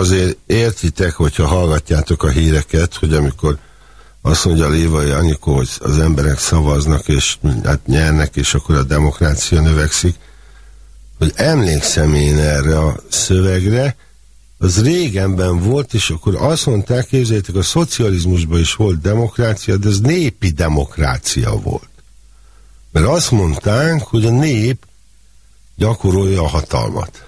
azért értitek, hogyha hallgatjátok a híreket, hogy amikor azt mondja Lévai Anikó, hogy az emberek szavaznak, és hát nyernek, és akkor a demokrácia növekszik, hogy emlékszem én erre a szövegre, az régenben volt, és akkor azt mondták, képzeljétek, a szocializmusban is volt demokrácia, de ez népi demokrácia volt. Mert azt mondták, hogy a nép gyakorolja a hatalmat.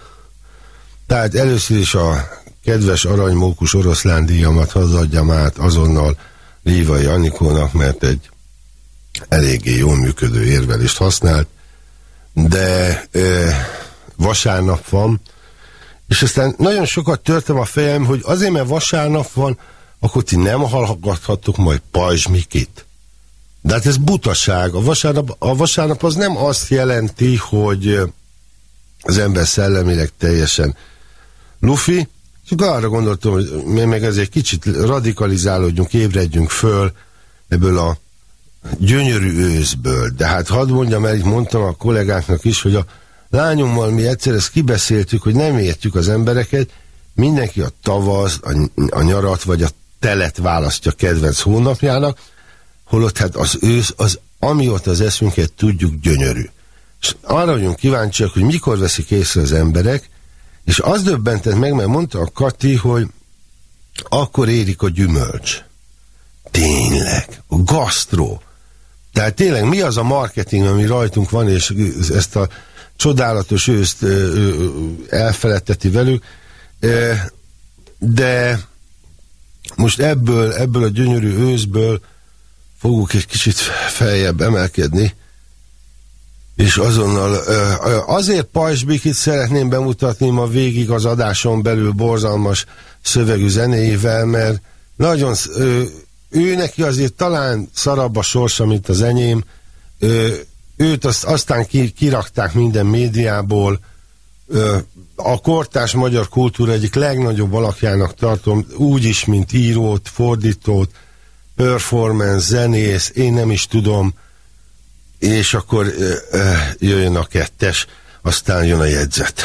Tehát először is a kedves aranymókus oroszlán díjamat hazadjam át azonnal Lévai Anikónak, mert egy eléggé jól működő érvelést használt, de ö, vasárnap van, és aztán nagyon sokat törtem a fejem, hogy azért, mert vasárnap van, akkor ti nem hallgathattok majd Pajzs Mikit. De hát ez butaság. A vasárnap, a vasárnap az nem azt jelenti, hogy az ember szellemileg teljesen lufi, csak arra gondoltam, hogy mi meg ezért kicsit radikalizálódjunk, ébredjünk föl ebből a gyönyörű őszből. De hát hadd mondjam el, mondtam a kollégáknak is, hogy a lányommal mi egyszer ezt kibeszéltük, hogy nem értjük az embereket, mindenki a tavasz, a, a nyarat vagy a telet választja kedvenc hónapjának, holott hát az ősz, az amióta az eszünket tudjuk gyönyörű. És arra vagyunk kíváncsiak, hogy mikor veszik észre az emberek, és az döbbentett meg, mert mondta a Kati, hogy akkor érik a gyümölcs. Tényleg, a gasztró. Tehát tényleg mi az a marketing, ami rajtunk van, és ezt a csodálatos őszt elfeledteti velük, de most ebből, ebből a gyönyörű őszből fogunk egy kicsit feljebb emelkedni, és azonnal azért Pajsbikit szeretném bemutatni ma végig az adáson belül borzalmas szövegű zenéivel, mert nagyon ő neki azért talán szarabb a sorsa, mint az enyém. Őt azt, aztán kirakták minden médiából. A kortás magyar kultúra egyik legnagyobb alakjának tartom, úgy is, mint írót, fordítót, performance, zenész, én nem is tudom, és akkor jöjjön a kettes, aztán jön a jegyzet.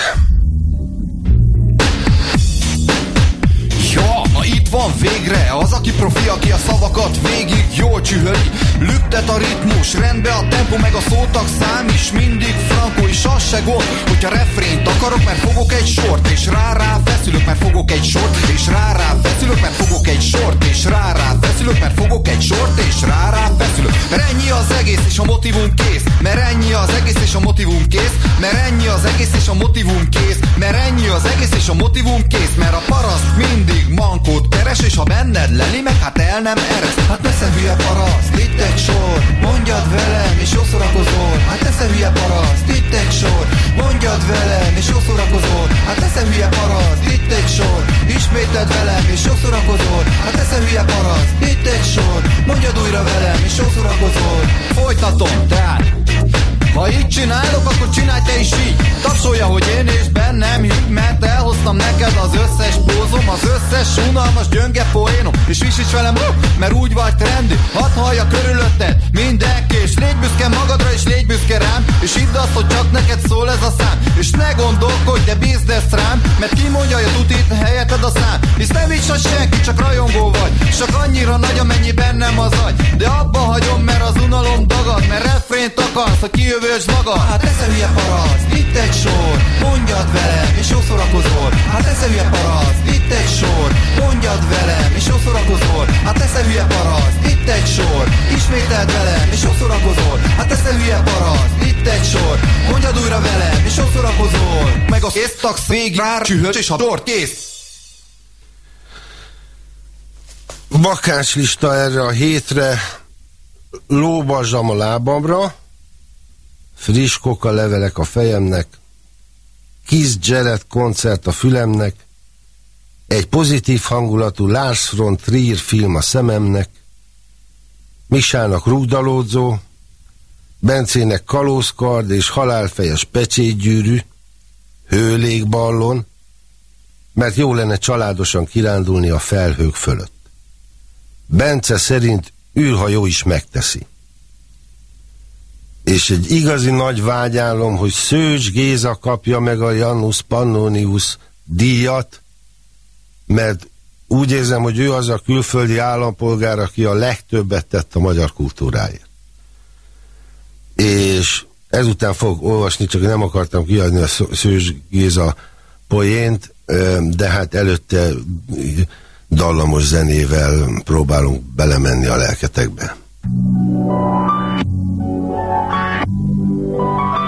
Itt van végre Az, aki profi, aki a szavakat végig jól csühöli Lüktet a ritmus, rendbe a tempo meg a szótak szám is Mindig frankó és az se gond Hogyha refrént akarok, mert fogok egy sort És rá-rá feszülök, mert fogok egy sort És rá-rá feszülök, mert fogok egy sort És rá-rá feszülök, mert fogok egy sort És rá-rá feszülök. Mert ennyi az egész és a motivum kész. Mert ennyi az egész és a motivum kész. Mert ennyi az egész és a motivum kész. Mert ennyi az egész és a motivum kész. Mert a paraszt mindig mankót keres, és ha benned lenni meg, hát el nem eresz. Hát nesze hülye paraszt, itt egy sor, mondjad velem, és jó szórakozol. Hát nesze hülye paraszt, itt egy sor, mondjad velem, és jó szórakozol. Hát nesze hülye paraszt, itt egy sor, ismétled velem, és jó szórakozol. Hát nesze hülye paraszt, itt egy sor, mondjad újra velem, és jó szórakozol. Folytatom, tehát ha így csinálok, akkor csinálj te is így Tapsolja, hogy én és bennem hív Mert elhoztam neked az összes pózom Az összes unalmas gyönge poénom. És visíts velem, mert úgy vagy trendi Hadd hallja körülötted mindenki És légy büszke magadra és légy büszke rám. És hidd azt, hogy csak neked szól ez a szám. És ne gondolkodj, de bízd ezt rám Mert ki mondja, hogy tutit helyeted a szám. Hisz nem is az senki, csak rajongó vagy. Csak annyira nagy, amennyi bennem az agy. De abba hagyom, mert az unalom dagad Mert refrént akarsz, hogy kijövő Bősd magad, hát esze hülye parasz, itt egy sor. Mondjad velem, és jó szórakozol Hát esze hülye parasz, itt egy sor Mondjad velem, és jó szórakozol Hát esze hülye parasz, itt egy sor Ismételd velem, és jó szórakozol Hát esze hülye parasz, itt egy sor Mondjad újra velem, és jó szórakozol Meg a kész tagsz végig rá csühöd, és a tort kész. Bakácslista erre a hétre. Lóbazsam a lábamra, friss koka levelek a fejemnek, Kiss Jared koncert a fülemnek, egy pozitív hangulatú Lars von Trier film a szememnek, Misának rúgdalódzó, Bencének kalózkard és halálfejes pecsétgyűrű, hőlégballon, mert jó lenne családosan kirándulni a felhők fölött. Bence szerint űrhajó is megteszi és egy igazi nagy vágyálom, hogy Szőcs Géza kapja meg a Janus Pannonius díjat, mert úgy érzem, hogy ő az a külföldi állampolgár, aki a legtöbbet tett a magyar kultúráért. És ezután fog olvasni, csak nem akartam kiadni a Szős Géza poént, de hát előtte dallamos zenével próbálunk belemenni a lelketekbe. Szívesen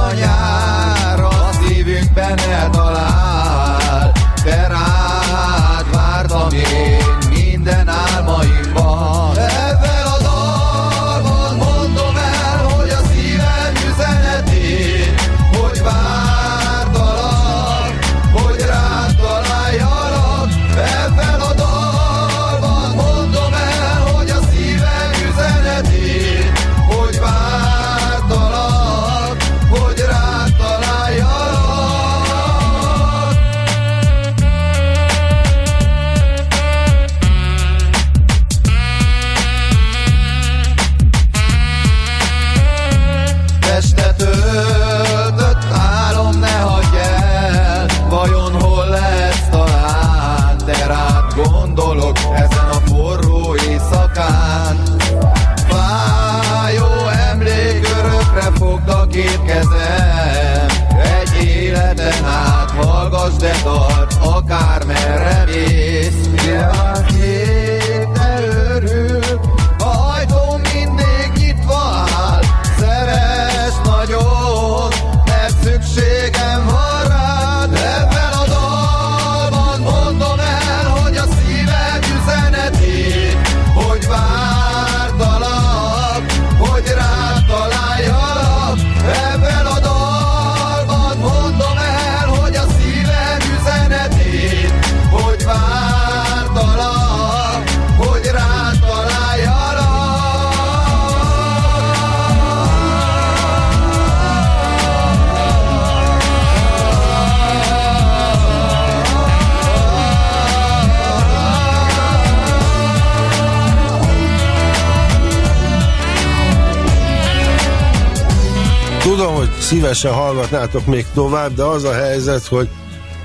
tovább, de az a helyzet, hogy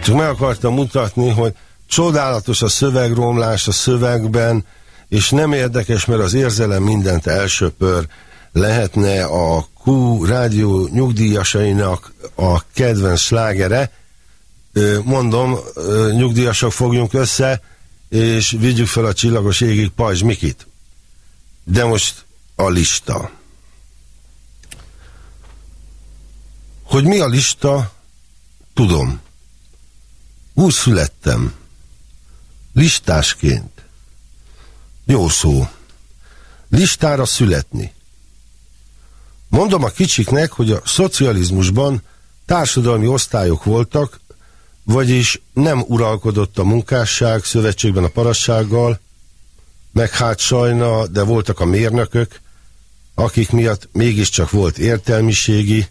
csak meg akartam mutatni, hogy csodálatos a szövegromlás a szövegben, és nem érdekes, mert az érzelem mindent elsöpör, lehetne a Q rádió nyugdíjasainak a kedvenc slágere. Mondom, nyugdíjasok fogjunk össze, és vigyük fel a csillagos égig Pajzs Mikit. De most a lista. Hogy mi a lista, tudom. Úgy születtem. Listásként. Jó szó. Listára születni. Mondom a kicsiknek, hogy a szocializmusban társadalmi osztályok voltak, vagyis nem uralkodott a munkásság szövetségben a parassággal, meg hát sajna, de voltak a mérnökök, akik miatt mégiscsak volt értelmiségi,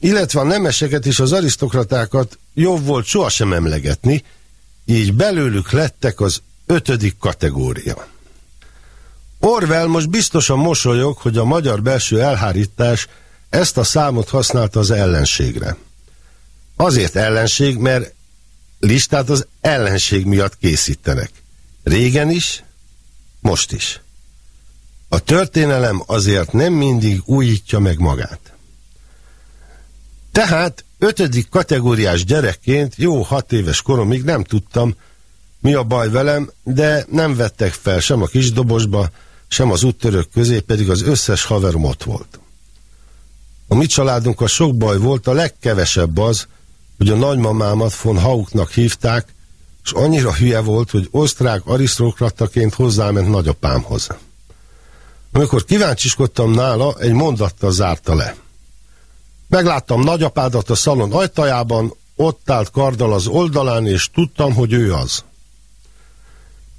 illetve a nemeseket és az arisztokratákat jobb volt sohasem emlegetni, így belőlük lettek az ötödik kategória. Orwell most biztosan mosolyog, hogy a magyar belső elhárítás ezt a számot használta az ellenségre. Azért ellenség, mert listát az ellenség miatt készítenek. Régen is, most is. A történelem azért nem mindig újítja meg magát. Tehát ötödik kategóriás gyerekként jó hat éves koromig nem tudtam, mi a baj velem, de nem vettek fel sem a kisdobosba, sem az úttörök közé, pedig az összes haverom ott volt. A mi családunkkal sok baj volt, a legkevesebb az, hogy a nagymamámat von Hauknak hívták, és annyira hülye volt, hogy osztrák arisztokrataként hozzáment nagyapámhoz. Amikor kíváncsiskodtam nála, egy mondattal zárta le. Megláttam nagyapádat a szalon ajtajában, ott állt karddal az oldalán, és tudtam, hogy ő az.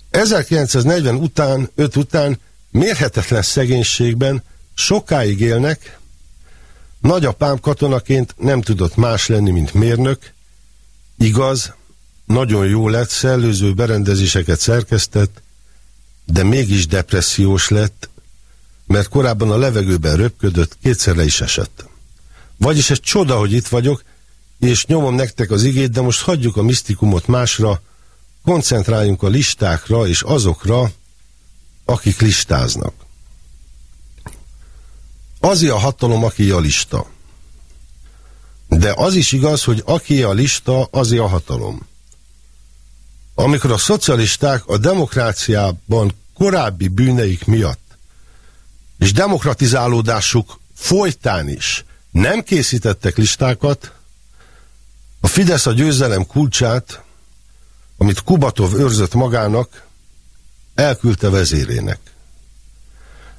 1940 után, 5 után mérhetetlen szegénységben sokáig élnek, nagyapám katonaként nem tudott más lenni, mint mérnök, igaz, nagyon jó lett, szellőző berendezéseket szerkesztett, de mégis depressziós lett, mert korábban a levegőben röpködött, kétszer is esett. Vagyis egy csoda, hogy itt vagyok, és nyomom nektek az igét, de most hagyjuk a misztikumot másra, koncentráljunk a listákra és azokra, akik listáznak. Az a hatalom, aki a lista. De az is igaz, hogy aki a lista, az a hatalom. Amikor a szocialisták a demokráciában korábbi bűneik miatt és demokratizálódásuk folytán is nem készítettek listákat, a Fidesz a győzelem kulcsát, amit Kubatov őrzött magának, elküldte vezérének.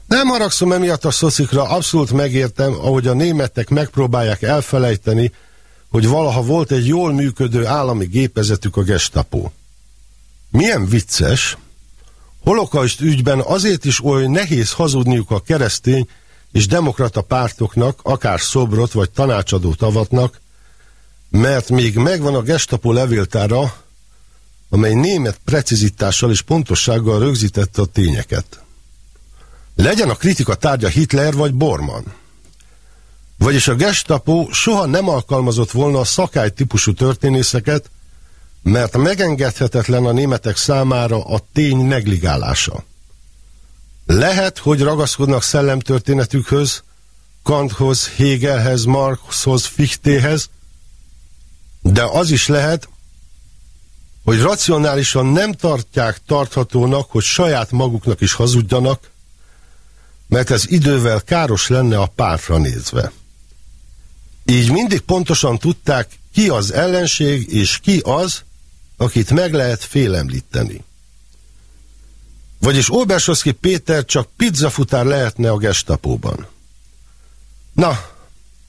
Nem haragszom emiatt a szocikra, abszolút megértem, ahogy a németek megpróbálják elfelejteni, hogy valaha volt egy jól működő állami gépezetük a gestapo. Milyen vicces, holokaust ügyben azért is oly nehéz hazudniuk a keresztény és demokrata pártoknak, akár szobrot vagy tanácsadó tavatnak, mert még megvan a gestapo levéltára, amely német precizitással és pontossággal rögzítette a tényeket. Legyen a kritika tárgya Hitler vagy Bormann. Vagyis a gestapo soha nem alkalmazott volna a szakály típusú történészeket, mert megengedhetetlen a németek számára a tény negligálása. Lehet, hogy ragaszkodnak szellemtörténetükhöz, Kanthoz, Hegelhez, Marxhoz, Fichtehez, de az is lehet, hogy racionálisan nem tartják tarthatónak, hogy saját maguknak is hazudjanak, mert ez idővel káros lenne a pártra nézve. Így mindig pontosan tudták, ki az ellenség, és ki az, akit meg lehet félemlíteni. Vagyis Obersoszki Péter csak pizzafutár lehetne a gestapóban. Na,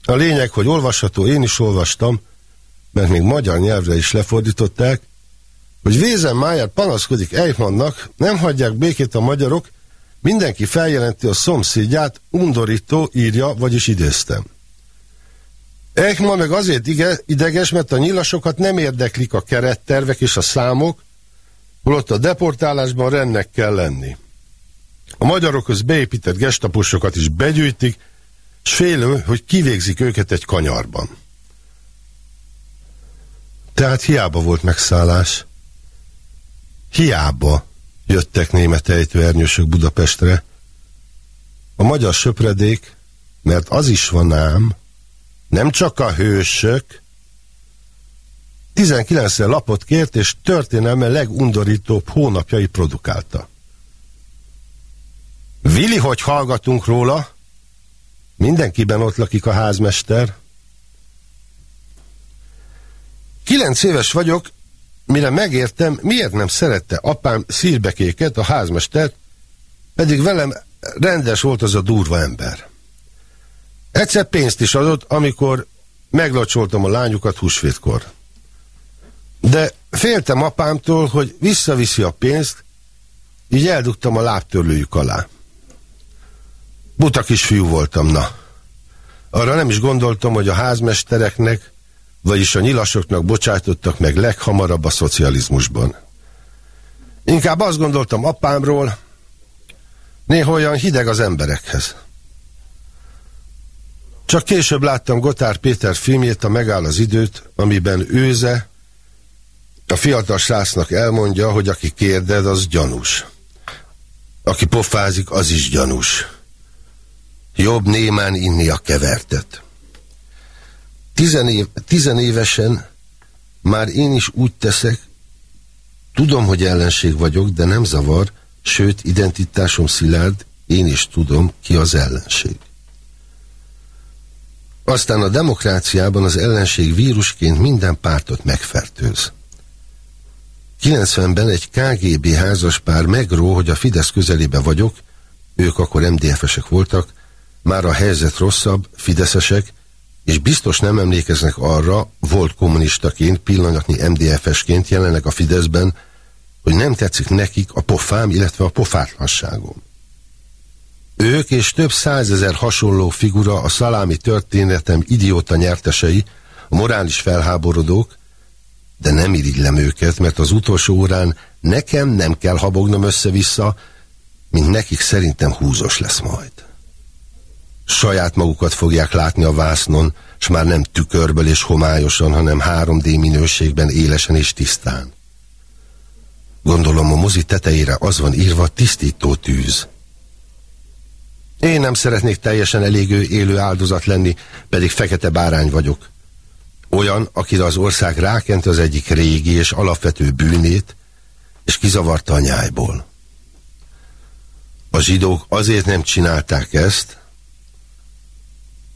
a lényeg, hogy olvasható, én is olvastam, mert még magyar nyelvre is lefordították, hogy Vézen Májár panaszkodik Eichmannnak, nem hagyják békét a magyarok, mindenki feljelenti a szomszédját, undorító írja, vagyis idéztem. Eichmann meg azért ideges, mert a nyilasokat nem érdeklik a kerettervek és a számok, holott a deportálásban rendnek kell lenni. A magyarokhoz beépített gestaposokat is begyűjtik, s félő, hogy kivégzik őket egy kanyarban. Tehát hiába volt megszállás. Hiába jöttek német ejtőernyősök Budapestre. A magyar söpredék, mert az is van ám, nem csak a hősök, 19 lapot kért, és történelme legundorítóbb hónapjai produkálta. Vili, hogy hallgatunk róla, mindenkiben ott lakik a házmester. Kilenc éves vagyok, mire megértem, miért nem szerette apám szírbekéket, a házmestert, pedig velem rendes volt az a durva ember. Egyszer pénzt is adott, amikor meglacsoltam a lányukat húsvétkor. De féltem apámtól, hogy visszaviszi a pénzt, így eldugtam a lábtörlőjük alá. Buta kisfiú voltam, na. Arra nem is gondoltam, hogy a házmestereknek vagyis a nyilasoknak bocsátottak meg leghamarabb a szocializmusban. Inkább azt gondoltam apámról, néha olyan hideg az emberekhez. Csak később láttam Gotár Péter filmjét, a Megáll az időt, amiben őze, A fiatal srácnak elmondja, hogy aki kérded, az gyanús. Aki pofázik, az is gyanús. Jobb némán inni a kevertet. Tizenév, tizenévesen már én is úgy teszek, tudom, hogy ellenség vagyok, de nem zavar, sőt, identitásom szilárd, én is tudom, ki az ellenség. Aztán a demokráciában az ellenség vírusként minden pártot megfertőz. 90-ben egy KGB házaspár megró, hogy a Fidesz közelébe vagyok, ők akkor MDF-esek voltak, már a helyzet rosszabb, fideszesek, és biztos nem emlékeznek arra, volt kommunistaként, pillanatnyi MDF-esként jelenleg a Fideszben, hogy nem tetszik nekik a pofám, illetve a pofátlanságom. Ők és több százezer hasonló figura a szalámi történetem idióta nyertesei, a morális felháborodók, de nem irigylem őket, mert az utolsó órán nekem nem kell habognom össze-vissza, mint nekik szerintem húzos lesz majd. Saját magukat fogják látni a vásznon, s már nem tükörből és homályosan, hanem 3D minőségben élesen és tisztán. Gondolom a mozi tetejére az van írva tisztító tűz. Én nem szeretnék teljesen elégő élő áldozat lenni, pedig fekete bárány vagyok. Olyan, akire az ország rákent az egyik régi és alapvető bűnét, és kizavarta a nyájból. A zsidók azért nem csinálták ezt,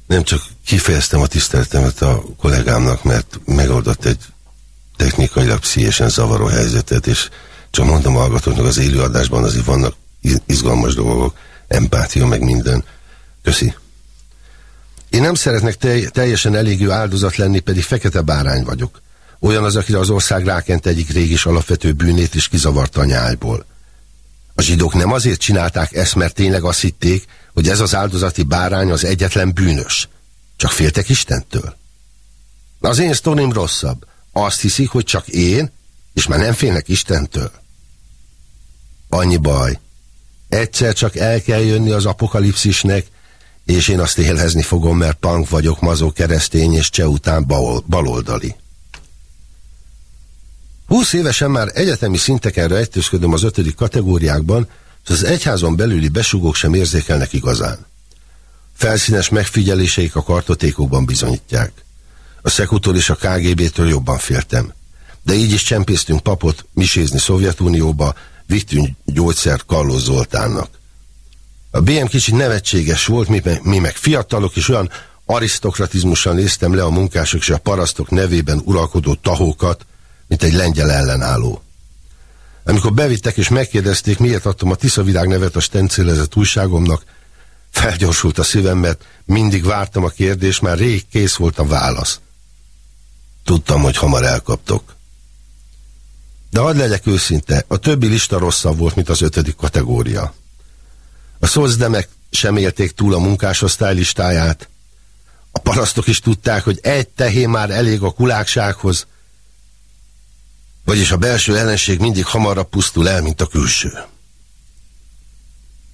nem csak kifejeztem a tiszteletemet a kollégámnak, mert megoldott egy technikailag pszichésen zavaró helyzetet, és csak mondom a hallgatóknak az élőadásban azért vannak izgalmas dolgok, empátia, meg minden. Köszi. Én nem szeretnek te teljesen elégő áldozat lenni, pedig fekete bárány vagyok. Olyan az, akire az ország rákent egyik régi és alapvető bűnét is kizavarta a nyájból. A zsidók nem azért csinálták ezt, mert tényleg azt hitték, hogy ez az áldozati bárány az egyetlen bűnös. Csak féltek Istentől. Az én sztorim rosszabb. Azt hiszik, hogy csak én, és már nem félnek Istentől. Annyi baj. Egyszer csak el kell jönni az apokalipszisnek, és én azt élhezni fogom, mert punk vagyok, mazó keresztény, és cseh után bal baloldali. Húsz évesen már egyetemi szinteken rejtőzködöm az ötödik kategóriákban, és az egyházon belüli besugók sem érzékelnek igazán. Felszínes megfigyeléseik a kartotékokban bizonyítják. A Szekutól és a KGB-től jobban féltem. De így is csempésztünk papot misézni Szovjetunióba, vittünk gyógyszert Kalló Zoltánnak. A BM kicsit nevetséges volt, mi, mi meg fiatalok, és olyan arisztokratizmusan néztem le a munkások és a parasztok nevében uralkodó tahókat, mint egy lengyel ellenálló. Amikor bevittek és megkérdezték, miért adtam a Tiszavirág nevet a stencélezett újságomnak, felgyorsult a szívem, mert mindig vártam a kérdést, már rég kész volt a válasz. Tudtam, hogy hamar elkaptok. De hadd legyek őszinte, a többi lista rosszabb volt, mint az ötödik kategória. A szozdemek sem élték túl a munkásosztály listáját. A parasztok is tudták, hogy egy tehén már elég a kuláksághoz, vagyis a belső ellenség mindig hamarabb pusztul el, mint a külső.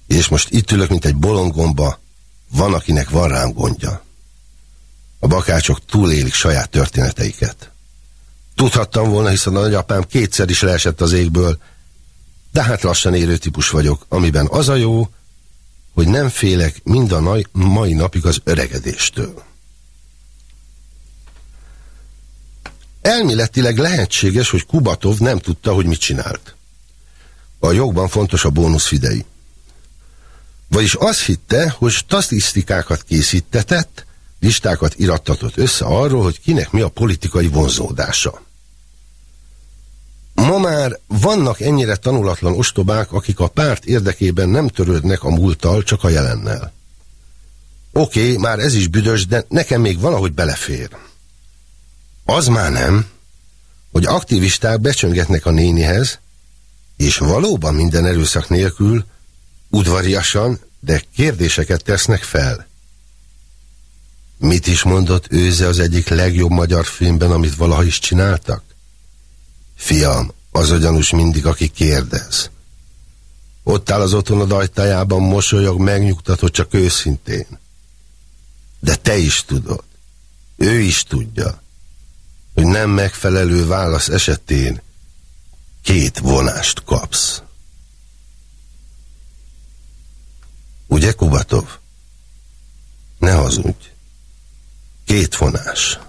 És most itt ülök, mint egy bolongomba, van, akinek van rám gondja. A bakácsok túlélik saját történeteiket. Tudhattam volna, hiszen a nagyapám kétszer is leesett az égből, de hát lassan érő típus vagyok, amiben az a jó, hogy nem félek mind a mai napig az öregedéstől. Elméletileg lehetséges, hogy Kubatov nem tudta, hogy mit csinált. A jogban fontos a bónusz fidei. Vagyis azt hitte, hogy statisztikákat készítetett, listákat irattatott össze arról, hogy kinek mi a politikai vonzódása. Ma már vannak ennyire tanulatlan ostobák, akik a párt érdekében nem törődnek a múlttal, csak a jelennel. Oké, okay, már ez is büdös, de nekem még valahogy belefér. Az már nem, hogy aktivisták becsöngetnek a nénihez, és valóban minden erőszak nélkül, udvariasan, de kérdéseket tesznek fel. Mit is mondott őze az egyik legjobb magyar filmben, amit valaha is csináltak? Fiam, az a mindig, aki kérdez. Ott áll az otthonod ajtajában, mosolyog, megnyugtatod, csak őszintén. De te is tudod. Ő is tudja hogy nem megfelelő válasz esetén két vonást kapsz. Ugye, Kubatov? Ne hazudj. Két vonás.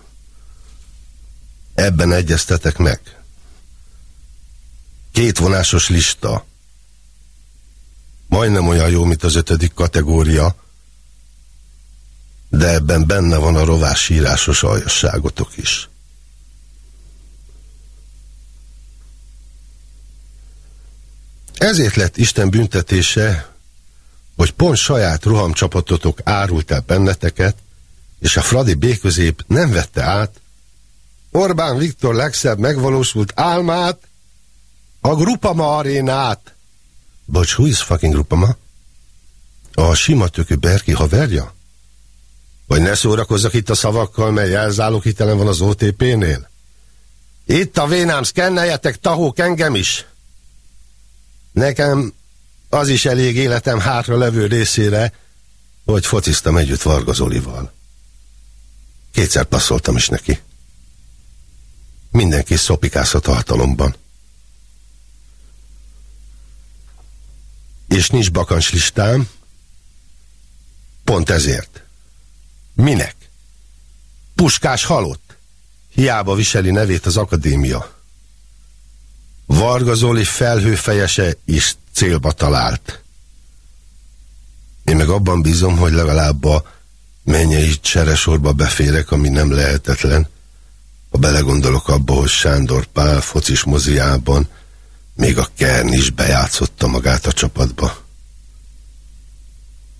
Ebben egyeztetek meg. Két vonásos lista. Majdnem olyan jó, mint az ötödik kategória, de ebben benne van a rovás írásos aljasságotok is. Ezért lett Isten büntetése, hogy pont saját rohamcsapatotok árult el benneteket, és a Fradi B-közép nem vette át Orbán Viktor legszebb megvalósult álmát, a Grupama arénát. Bocs, who is fucking Grupama? A sima tökű Berki haverja? Vagy ne szórakozzak itt a szavakkal, mely jelzálók hitelen van az OTP-nél? Itt a vénám, szkenneljetek tahók engem is! Nekem az is elég életem hátra levő részére, hogy fociztam együtt Varga Zolival. Kétszer passzoltam is neki. Mindenki szopikázhat a hatalomban. És nincs bakans listám, pont ezért. Minek? Puskás halott. Hiába viseli nevét az akadémia. Varga Zoli felhőfejese is célba talált. Én meg abban bízom, hogy legalább a mennyei cseresorba beférek, ami nem lehetetlen. Ha belegondolok abba, hogy Sándor Pál focis moziában még a Kern is bejátszotta magát a csapatba.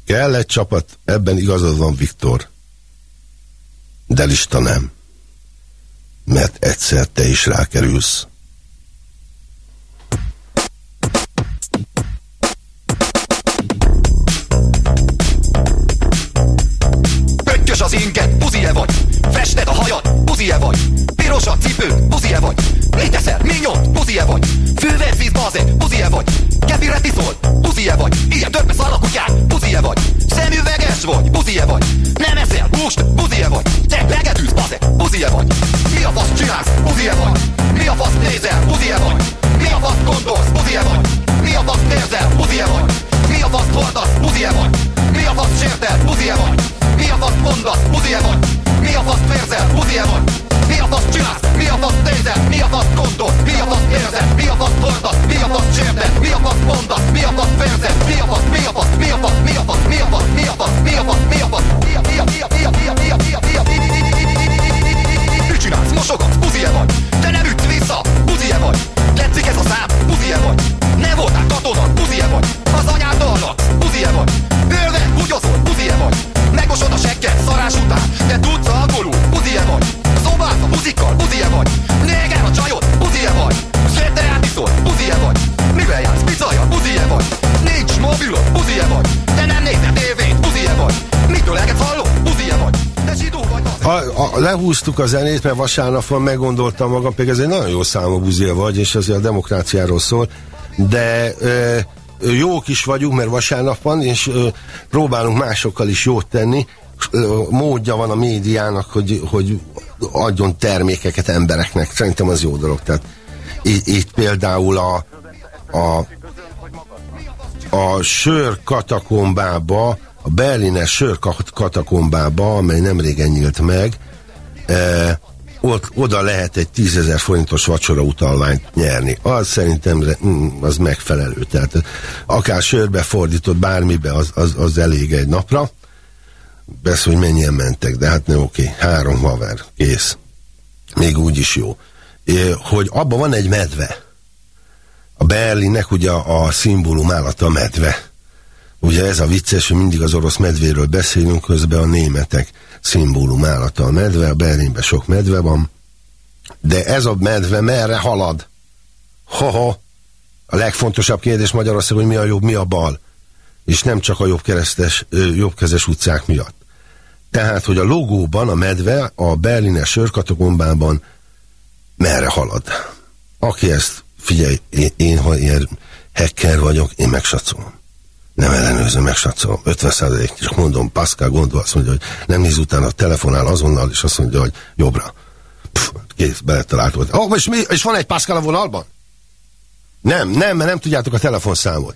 Kell egy csapat, ebben igazad van, Viktor. De lista nem. Mert egyszer te is rákerülsz. Pöttyös az inget, buzie vagy Fested a hajad, buzie vagy. Piros a cipő, buzie vagy. Mit teszel, minyont, buzie vagy. Fővert víz, bazeg, buzie vagy. Kefire tiszol, buzie vagy. Ilyen törpe szalakutyák, buzie vagy. Szemüveges vagy, buzie vagy. Nem eszel húst, buzie vagy. Te legetűz, bazeg, buzie vagy. Mi a fasz csinálsz, buzie vagy? Mi a fasz nézel, buzie vagy? Mi a fasz gondolsz, buzie vagy? Mi a fasz érzel, buzie vagy? Mi a fasz hordasz, buzie vagy? Mi a fasz sértel, buzie vagy? Mi a fasz mondasz, buzie vagy Mi a fasz vérzel, buzie vagy Mi a fasz csinálsz, mi a fasz nézel Mi a fasz gondolsz, mi a fasz érzel Mi a fasz hordasz, mi a fasz sértel Mi a fasz mondasz, mi a fasz vérzel Mi a fasz, mi a fasz, mi a fasz, mi a fasz, mi a fasz, mi a fasz, mi a fasz, mi a fasz, mi a, mi a, mi a, mi a, mi a, mi a, mi a, mi a, Mit csinálsz, mosogatsz, buzie vagy Te nem ütsz vissza, buzie vagy Tetszik ez a szám, buzie vagy Ne voltál katona, buzie vagy Az anyád allatsz, buzie vagy Bőrve, húgyozol, buzie vagy Megmosod a sekket, szarás után. Te tudsz a alkoholú, buzie vagy. Szobát a buzikkal, buzie vagy. Néger a csajod, buzie vagy. Szerte átiszol, buzie vagy. Mivel jársz, picaja, buzie vagy. Nincs mobilod, buzie vagy. Te nem nézed tévét, buzie vagy. Mitől elget hallod, buzie vagy. Te zsidó vagy, A, a, lehúztuk a zenét, mert vasárnap van, meggondoltam magam, pedig ez egy nagyon jó számú buzia vagy, és azért a demokráciáról szól, de ö, jók is vagyunk, mert vasárnap van, és próbálunk másokkal is jót tenni. Módja van a médiának, hogy, hogy adjon termékeket embereknek. Szerintem az jó dolog. Tehát itt, például a, a, a sör katakombába, a berlines sör katakombába, amely nem régen nyílt meg, ott, oda lehet egy tízezer forintos vacsora utalványt nyerni. Az szerintem mm, az megfelelő. Tehát akár sörbe fordított bármibe, az, az, az elég egy napra. Besz, hogy mennyien mentek, de hát ne oké, három haver, kész. Még úgy is jó. É, hogy abban van egy medve. A Berlinnek ugye a, a szimbólum állata a medve. Ugye ez a vicces, hogy mindig az orosz medvéről beszélünk, közben a németek szimbólum állata a medve, a Berlinben sok medve van, de ez a medve merre halad? Ha-ha. A legfontosabb kérdés Magyarország, hogy mi a jobb, mi a bal. És nem csak a jobbkeresztes, jobbkezes utcák miatt. Tehát, hogy a logóban a medve a berlines sörkatakombában merre halad. Aki ezt, figyelj, én, én ha ilyen hacker vagyok, én megsatszolom. Nem ellenőrzöm, megsatszolom. 50 százalék, csak mondom, Pascal gondol, azt mondja, hogy nem néz utána, telefonál azonnal, és azt mondja, hogy jobbra. Pff, kész, beletalált volt. Oh, és, mi, és van egy Pascal a vonalban? Nem, nem, mert nem tudjátok a telefonszámot.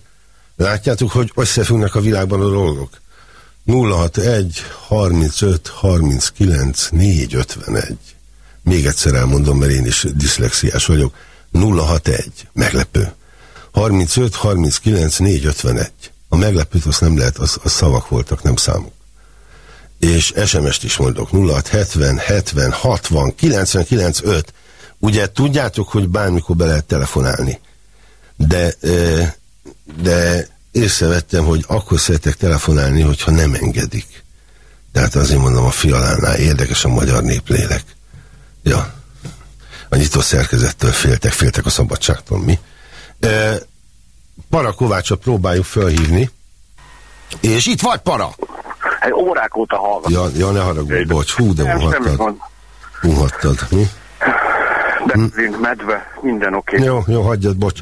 Látjátok, hogy összefüggnek a világban a dolgok. 061 35 39 451. Még egyszer elmondom, mert én is diszlexiás vagyok. 061. Meglepő. 35 39 451. A meglepőt azt nem lehet, az, az szavak voltak, nem számok. És SMS-t is mondok. 06 70 70 60 99 5. Ugye tudjátok, hogy bármikor be lehet telefonálni. De, de észrevettem, hogy akkor szeretek telefonálni, hogyha nem engedik. Tehát azért mondom a fialánál érdekes a magyar néplélek. Ja. A nyitó szerkezettől féltek, féltek a szabadságtól, mi? Para Kovácsot próbáljuk felhívni. És itt vagy, Para! Egy órák óta hallgatom. Ja, ja ne haragudj, bocs, hú, de unhattad. Unhattad, mi? De hm? medve, minden oké. Okay. Jó, jó, hagyjad, bocs.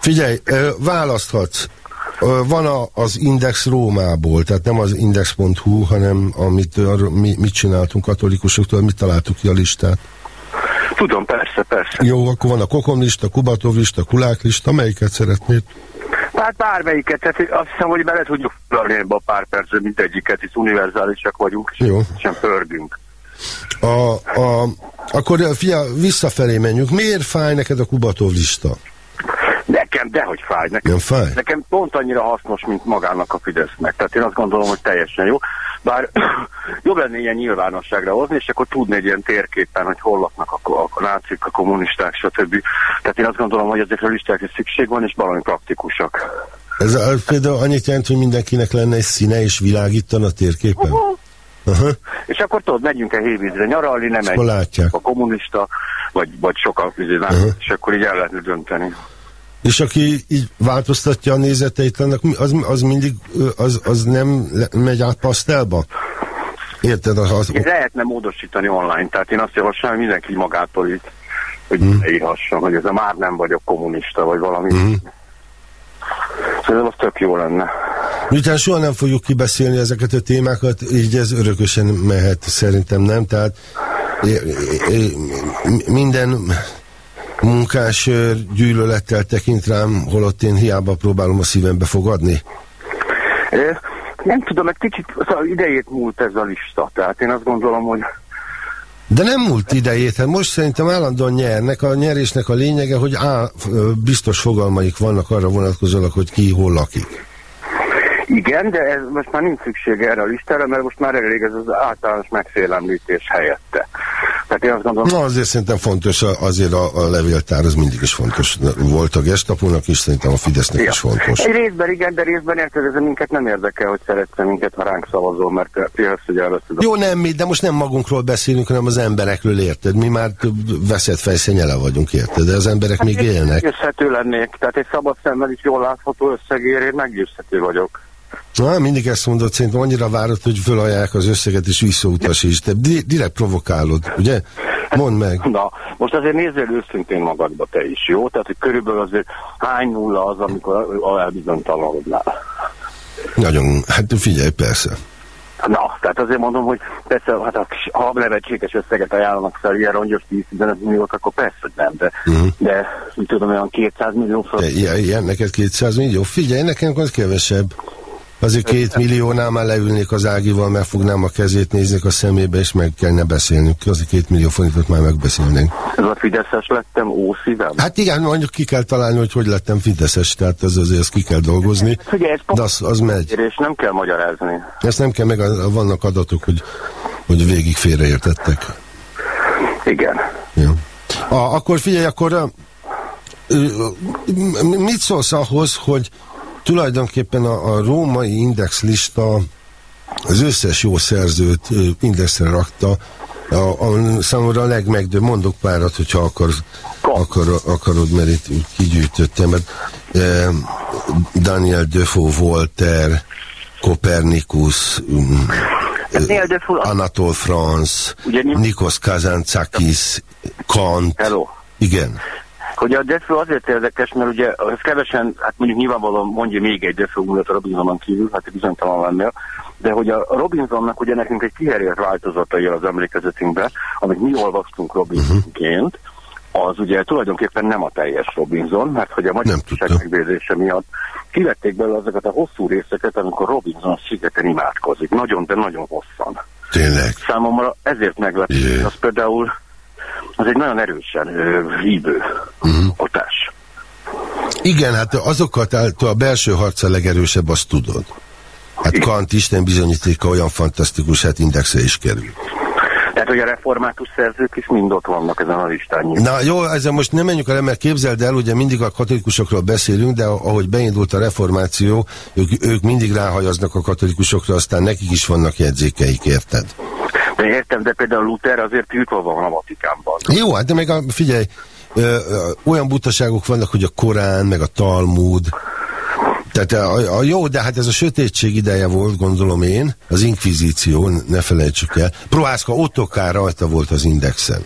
Figyelj, választhatsz. Van a, az Index Rómából, tehát nem az index.hu, hanem amit mi, mit csináltunk katolikusoktól, mit találtuk ki a listát. Tudom, persze, persze. Jó, akkor van a Kokom lista, Kubatov lista, Kulák lista, melyiket szeretnéd? Hát bármelyiket, tehát azt hiszem, hogy bele tudjuk foglalni ebbe a pár percre mindegyiket, hisz univerzálisak vagyunk, Jó. sem pörgünk. A, a, akkor fia, visszafelé menjünk. Miért fáj neked a Kubatov lista? Nekem dehogy fáj. Nekem, Nem fáj? Nekem pont annyira hasznos, mint magának a Fidesznek. Tehát én azt gondolom, hogy teljesen jó. Bár jobb lenne ilyen nyilvánosságra hozni, és akkor tudni egy ilyen térképen, hogy hol laknak a, a, a nácik, a kommunisták, stb. Tehát én azt gondolom, hogy ezekre a listákra szükség van, és valami praktikusak. Ez a, például annyit jelent, hogy mindenkinek lenne egy színe és világítan a térképen? Uh -huh. Aha. És akkor tudod, megyünk a hévízre nyaralni, nem egy a kommunista, vagy, vagy sokan és akkor így el lehetne dönteni. És aki így változtatja a nézeteit, annak az, az mindig, az, az nem megy át pasztelba? Érted? Az... Lehetne módosítani online, tehát én azt javaslom, hogy mindenki magától itt, hogy hmm. írhasson, hogy ez a már nem vagyok kommunista, vagy valami. Hmm. Szerintem az tök jó lenne. Miután soha nem fogjuk kibeszélni ezeket a témákat, így ez örökösen mehet, szerintem nem, tehát minden munkás gyűlölettel tekint rám, holott én hiába próbálom a szívembe fogadni? Nem tudom, egy kicsit szóval idejét múlt ez a lista, tehát én azt gondolom, hogy de nem múlt idejét, hát most szerintem állandóan nyernek. A nyerésnek a lényege, hogy á, biztos fogalmaik vannak arra vonatkozólag, hogy ki hol lakik. Igen, de ez most már nincs szüksége erre a listára, mert most már elég ez az általános megfélemlítés helyette. Tehát én azt gondolom... Na azért szerintem fontos, azért a, a levéltár az mindig is fontos. Volt a gestapónak is, szerintem a Fidesznek ja. is fontos. Egy részben igen, de részben érted, ez minket nem érdekel, hogy szeretsz minket, ha ránk szavazol, mert félsz, hogy elveszed. Jó, nem mi, de most nem magunkról beszélünk, hanem az emberekről, érted? Mi már veszett fejszenyele vagyunk, érted? De az emberek hát még élnek. Meggyőzhető lennék, tehát egy szabad szemmel is jól látható összegérért meggyőzhető vagyok. Na, mindig ezt mondod, szerintem annyira várod, hogy fölajánlják az összeget és visszautasíts. Te di direkt provokálod, ugye? Mondd meg. Na, most azért nézzél őszintén magadba te is, jó? Tehát, hogy körülbelül azért hány nulla az, amikor elbizonytalanodnál? Nagyon, hát figyelj, persze. Na, tehát azért mondom, hogy persze, hát ha nevetséges összeget ajánlanak fel, ilyen rongyos 10-15 milliót, akkor persze, hogy nem, de, uh -huh. de tudom, olyan 200 millió föl. Ilyen, ilyen, neked 200 millió? Figyelj, nekem az kevesebb. Azért két milliónál már leülnék az Ágival, megfognám a kezét, néznék a szemébe, és meg kellene beszélnünk. Azért két millió forintot már megbeszélnénk. Ez a Fideszes lettem ószívem? Hát igen, mondjuk ki kell találni, hogy hogy lettem Fideszes, tehát az azért ezt ki kell dolgozni. Hát, ugye, ez de az, az megy. És nem kell magyarázni. Ezt nem kell, meg vannak adatok, hogy, hogy végig félreértettek. Igen. Ja. A, akkor figyelj, akkor mit szólsz ahhoz, hogy tulajdonképpen a, a római indexlista az összes jó szerzőt indexre rakta, a, a, számomra a legmegdő, mondok párat, hogyha akar, akar, akarod, mert itt kigyűjtöttem, mert eh, Daniel Defoe, Voltaire, Kopernikus, um, eh, Anatole France, Nikos Kazantzakis, Kant. Hello. Igen. Hogy a Deathrow azért érdekes, mert ugye ez kevesen, hát mondjuk nyilvánvalóan mondja még egy Deathrow múlott a Robinsonon kívül, hát bizonytalan lennél, de hogy a Robinsonnak ugye nekünk egy kiherélt változatai az emlékezetünkben, amit mi olvastunk Robinsonként, az ugye tulajdonképpen nem a teljes Robinson, mert hogy a magyar megbézése miatt kivették belőle azokat a hosszú részeket, amikor Robinson szigeten imádkozik. Nagyon, de nagyon hosszan. Tényleg? Számomra ezért meglepő, az például az egy nagyon erősen hívő uh-huh. otás. Igen, hát azokat a belső harc a legerősebb, azt tudod. Hát Kant Isten bizonyítéka olyan fantasztikus, hát indexe is kerül. Tehát, hogy a református szerzők is mind ott vannak ezen a listán. Na jó, ezzel most nem menjünk el, mert képzeld el, ugye mindig a katolikusokról beszélünk, de ahogy beindult a reformáció, ők, ők mindig ráhajaznak a katolikusokra, aztán nekik is vannak jegyzékeik, érted? De értem, de például Luther azért tiltva van a Vatikánban. Jó, hát de meg a, figyelj, ö, ö, olyan butaságok vannak, hogy a Korán, meg a Talmud, tehát a, a, jó, de hát ez a sötétség ideje volt, gondolom én, az inkvizíció, ne felejtsük el. Prohászka Ottokár rajta volt az indexen.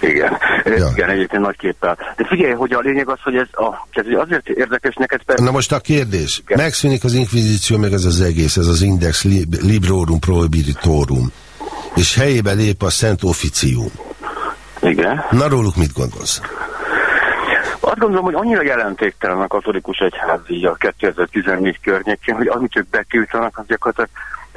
Igen. Ja. Igen, egyébként nagy képpel. De figyelj, hogy a lényeg az, hogy ez, a, ez azért érdekes neked persze. Na most a kérdés. Igen. Megszűnik az inkvizíció, meg ez az egész, ez az index librorum prohibitorum. És helyébe lép a Szent Officium. Igen. Na róluk mit gondolsz? Azt gondolom, hogy annyira jelentéktelen a katolikus egyházi a 2014 környékén, hogy amit ők betiltanak, az gyakorlatilag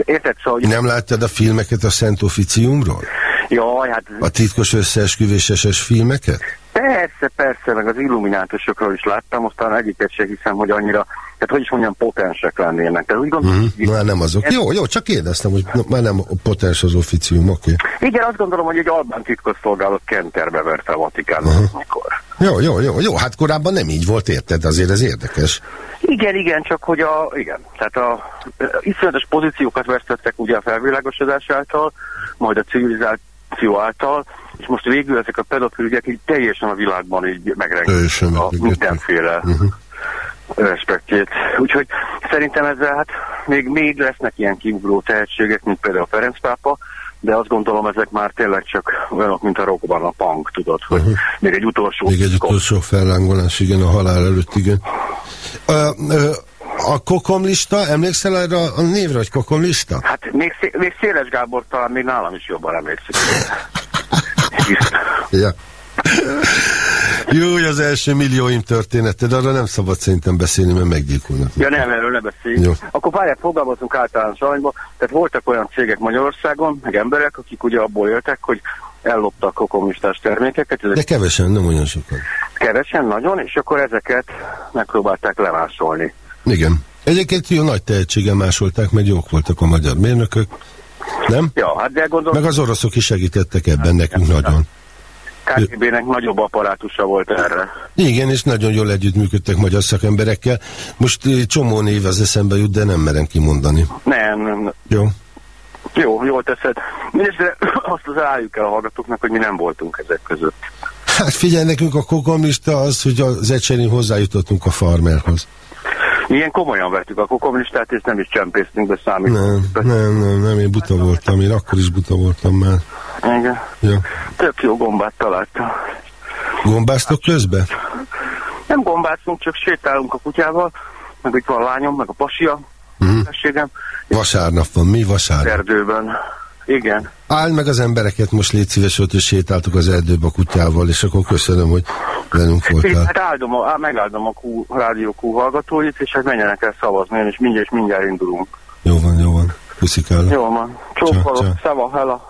Érted, szóval, hogy... Nem láttad a filmeket a Szent Officiumról? Jaj, hát... A titkos összeesküvéses filmeket? Persze, persze, meg az illuminátusokról is láttam, aztán egyiket sem hiszem, hogy annyira, tehát hogy is mondjam, potensek lennének. Tehát úgy gondolom, uh-huh. hogy... Na, nem azok. Ez... Jó, jó, csak kérdeztem, hogy már nem potens az officium, oké. Okay. Igen, azt gondolom, hogy egy albán titkosszolgálat kenterbe verte a Vatikán uh-huh. mikor. Jó, jó, jó, jó, hát korábban nem így volt, érted? Azért ez érdekes. Igen, igen, csak hogy a, igen, tehát a iszonyatos pozíciókat vesztettek ugye a felvilágosodás által, majd a civilizáció által, és most végül ezek a pedofil ügyek így teljesen a világban így megrengedik a mindenféle uh-huh. respektjét. Úgyhogy szerintem ezzel hát még, még lesznek ilyen kiugró tehetségek, mint például a Ferenc pápa, de azt gondolom ezek már tényleg csak olyanok, mint a rockban a punk, tudod, hogy uh-huh. még egy utolsó... Még egy utolsó fellángolás, igen, a halál előtt, igen. Uh, uh, a kokomlista, emlékszel erre a névre, hogy kokomlista? Hát még, szé még Széles Gábor talán még nálam is jobban emlékszik. ja. Jó, az első millióim története, de arra nem szabad szerintem beszélni, mert meggyilkolnak. Ja nem, erről ne beszéljünk. Jó. Akkor párját fogalmazunk általános aranyba. Tehát voltak olyan cégek Magyarországon, meg emberek, akik ugye abból éltek, hogy elloptak a kommunistás termékeket. Ezek... De kevesen, nem olyan sokan. Kevesen, nagyon, és akkor ezeket megpróbálták lemásolni. Igen. Egyébként jó nagy tehetséggel másolták, mert jók voltak a magyar mérnökök. Nem? Ja, hát de gondolom... Meg az oroszok is segítettek ebben hát, nekünk nem, nagyon. KGB-nek nagyobb apparátusa volt erre. Igen, és nagyon jól együttműködtek magyar szakemberekkel. Most eh, csomó név az eszembe jut, de nem merem kimondani. Nem, nem. Jó. Jó, jól teszed. Mindestre azt az álljuk el a hallgatóknak, hogy mi nem voltunk ezek között. Hát figyelj, nekünk a kokomlista az, hogy az ecserin hozzájutottunk a farmerhoz. Ilyen komolyan vettük a kokomlistát, és nem is csempésztünk be számít. Nem, nem, nem, nem, én buta voltam, én akkor is buta voltam már. Igen. Ja. Tök jó gombát találtam. Gombáztok közben? Nem gombázunk, csak sétálunk a kutyával, meg itt van a lányom, meg a pasia, uh-huh. Vasárnap van, mi vasárnap? Erdőben. Igen. Állj meg az embereket, most légy szíves, hogy sétáltuk az erdőbe a kutyával, és akkor köszönöm, hogy velünk voltál. Hát áldom a, megáldom a Q, rádió Q hallgatóit, és hát menjenek el szavazni, és mindjárt, mindjárt indulunk. Jó van, jó van. Puszikálok. Jó van. Csókolok. Szeva, hela.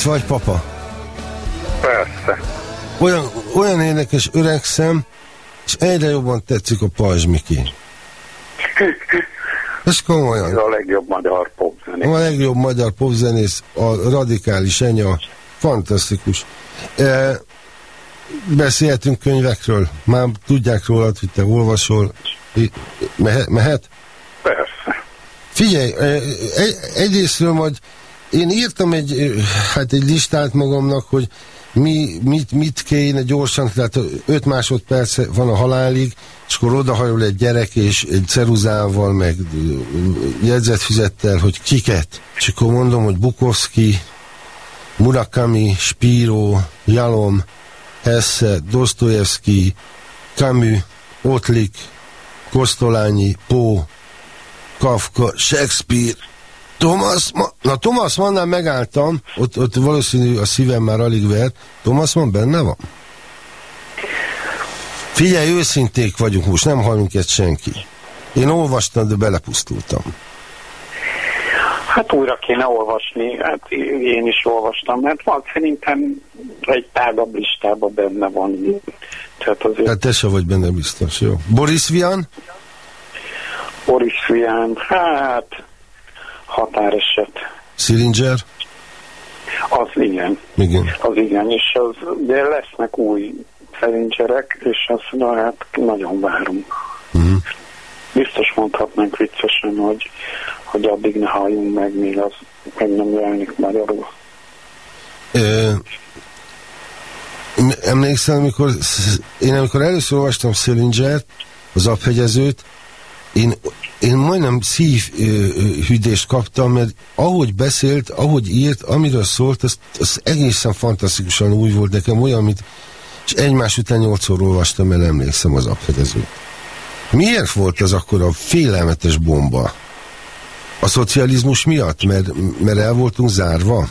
Itt vagy, papa? Persze. Olyan, olyan érdekes öregszem, és egyre jobban tetszik a pajzsmiki. Ez komolyan. Ez a legjobb magyar popzenész. A legjobb magyar popzenész, a radikális enya, fantasztikus. E, beszélhetünk könyvekről, már tudják rólad, hogy te olvasol. Mehet? mehet? Persze. Figyelj, egy, egyrésztről majd én írtam egy, hát egy listát magamnak, hogy mi, mit, mit kéne gyorsan, tehát 5 másodperc van a halálig, és akkor odahajol egy gyerek, és egy ceruzával, meg jegyzetfüzettel, hogy kiket. És akkor mondom, hogy Bukowski, Murakami, Spiro, Jalom, Hesse, Dostoyevsky, Camus, Otlik, Kostolányi, Pó, Kafka, Shakespeare, Thomas, Ma na Thomas Mannnál megálltam, ott, ott valószínű a szívem már alig vert, Thomas Mann benne van? Figyelj, őszinték vagyunk most, nem hallunk ezt senki. Én olvastam, de belepusztultam. Hát újra kéne olvasni, hát én is olvastam, mert van szerintem egy tágabb listában benne van. Tehát azért... Hát te se vagy benne biztos, jó. Boris Vian? Boris Vian, hát határeset. Szilinger? Az igen. Igen. Az igen, és az, de lesznek új Szilingerek, és azt na, hát nagyon várunk. Uh-huh. Biztos mondhatnánk viccesen, hogy, hogy addig ne halljunk meg, míg az meg nem jelenik magyarul. Ö, emlékszel, amikor én amikor először olvastam Szilingert, az aphegyezőt, én, én majdnem szívhűdést kaptam, mert ahogy beszélt, ahogy írt, amiről szólt, az, az egészen fantasztikusan új volt nekem, olyan, mint és egymás után nyolcszor olvastam el, emlékszem az aphegyezőt. Miért volt az akkor a félelmetes bomba? A szocializmus miatt? Mert, mert el voltunk zárva?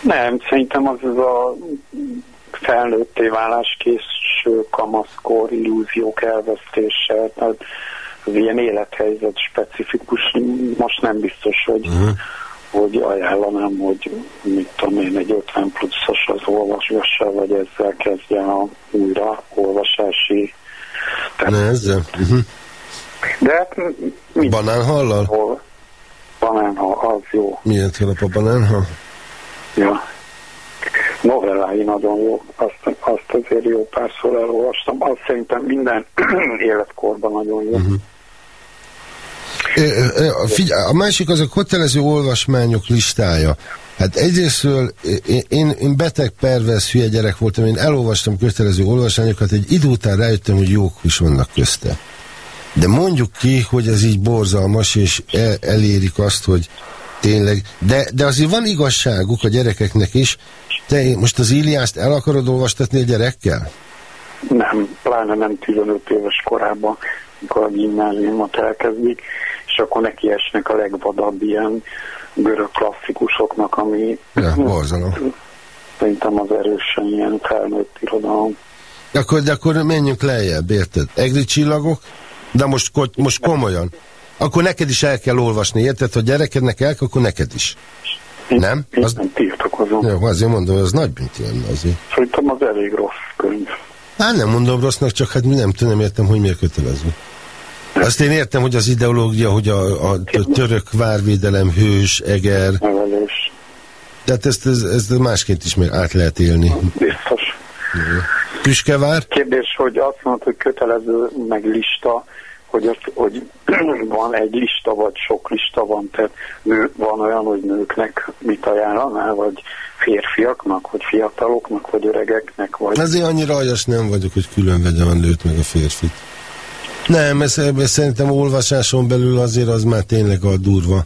Nem, szerintem az, az a felnőtté válás késő kamaszkor illúziók elvesztése, tehát az ilyen élethelyzet specifikus, most nem biztos, hogy, uh-huh. hogy ajánlanám, hogy mit tudom én, egy 50 pluszos az olvasgassa, vagy ezzel kezdje a újra olvasási tehát, ne ezzel? Uh-huh. De hát... Banánhallal? Banánhal, az jó. Milyen tőlep a banánhal? Ja. Novellái nagyon jó, azt, azt azért jó párszor elolvastam. Azt szerintem minden életkorban nagyon jó. Uh-huh. A másik az a kötelező olvasmányok listája. Hát egyrésztről én, én beteg, pervers, hülye gyerek voltam, én elolvastam kötelező olvasmányokat, egy idő után rájöttem, hogy jók is vannak közte. De mondjuk ki, hogy ez így borzalmas, és el, elérik azt, hogy tényleg, de, de azért van igazságuk a gyerekeknek is. Te most az Iliászt el akarod olvastatni a gyerekkel? Nem, pláne nem 15 éves korában, amikor a gimnáziumot elkezdik és akkor neki esnek a legvadabb ilyen görög klasszikusoknak, ami ja, borzalom. szerintem az erősen ilyen felnőtt irodalom. De akkor, de akkor menjünk lejjebb, érted? Egri csillagok? De most, most komolyan. Akkor neked is el kell olvasni, érted? Ha gyerekednek el, akkor neked is. Én, nem? Én az... nem tiltakozom. Jó, azért mondom, az nagy bűnt lenne azért. Szerintem az elég rossz könyv. Hát nem mondom rossznak, csak hát nem tudom, értem, hogy miért kötelező. Azt én értem, hogy az ideológia, hogy a, a török várvédelem, hős, eger. Nevelés. Tehát ezt, ezt, ezt másként is még át lehet élni. Biztos. Püskevár? Kérdés, hogy azt mondod, hogy kötelező meg lista, hogy, ott, hogy van egy lista, vagy sok lista van, tehát nő, van olyan, hogy nőknek mit ajánlanál, vagy férfiaknak, vagy fiataloknak, vagy öregeknek, vagy... Azért annyira ajas nem vagyok, hogy külön vegyem a nőt meg a férfit. Nem, ez, ez szerintem olvasáson belül azért az már tényleg a durva.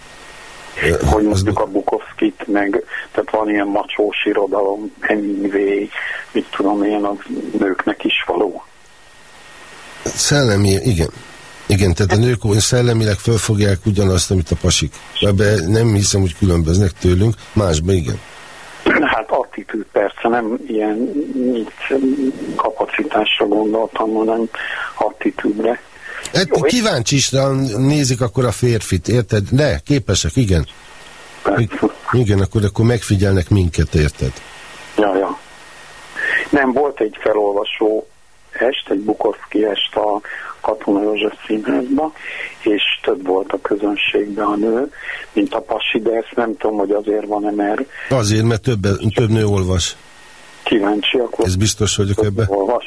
Hogy mondjuk a Bukowskit, meg tehát van ilyen macsós irodalom, Hemingway, mit tudom én, az nőknek is való. Szellemi, igen. Igen, tehát a nők szellemileg felfogják ugyanazt, amit a pasik. Ebbe nem hiszem, hogy különböznek tőlünk, másban igen. Hát attitűd persze, nem ilyen kapacitásra gondoltam, hanem attitűdre. Hát Jó, kíváncsi is nézik akkor a férfit, érted? De, képesek, igen. Igen, akkor, akkor megfigyelnek minket, érted? Ja, ja. Nem, volt egy felolvasó est, egy Bukowski est a Katona József színházba, és több volt a közönségben a nő, mint a pasi, de ezt nem tudom, hogy azért van-e, mert... Azért, mert több, több nő olvas. Kíváncsi, akkor... Ez biztos vagyok ebbe. Olvas.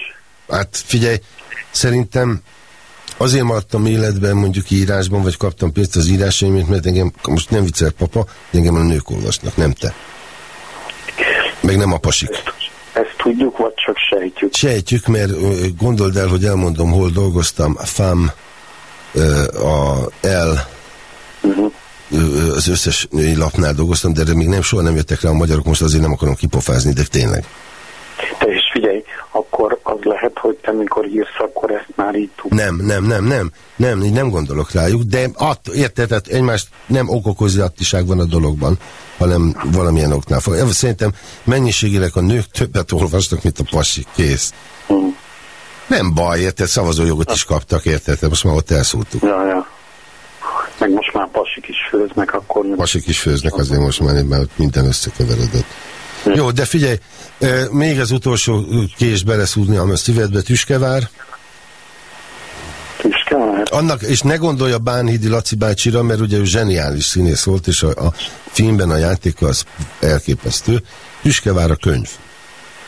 Hát figyelj, szerintem azért maradtam életben mondjuk írásban, vagy kaptam pénzt az írásaimért, mert engem, most nem viccel papa, de engem a nők olvasnak, nem te. Meg nem a pasik. Ezt tudjuk, vagy csak sejtjük? Sejtjük, mert gondold el, hogy elmondom, hol dolgoztam, a FAM, a L, uh-huh. az összes női lapnál dolgoztam, de erre még nem, soha nem jöttek rá a magyarok, most azért nem akarom kipofázni, de tényleg. Te is akkor az lehet, hogy te mikor írsz, akkor ezt már így tudod. Nem, nem, nem, nem, nem, így nem gondolok rájuk, de att, érted, tehát egymást nem okokozatiság van a dologban, hanem valamilyen oknál fog. Szerintem mennyiségileg a nők többet olvasnak, mint a pasik, kész. Hmm. Nem baj, érted, szavazójogot is kaptak, érted, most már ott elszúrtuk. Ja, ja. Meg most már pasik is főznek, akkor... Pasik is főznek, azért most már minden összekeveredett. Jó, de figyelj, még az utolsó kés beleszúrni a szívedbe, Tüskevár. Tüskevár? Annak, és ne gondolja Bánhidi Laci bácsira, mert ugye ő zseniális színész volt, és a, a filmben a játék az elképesztő. Tüskevár a könyv.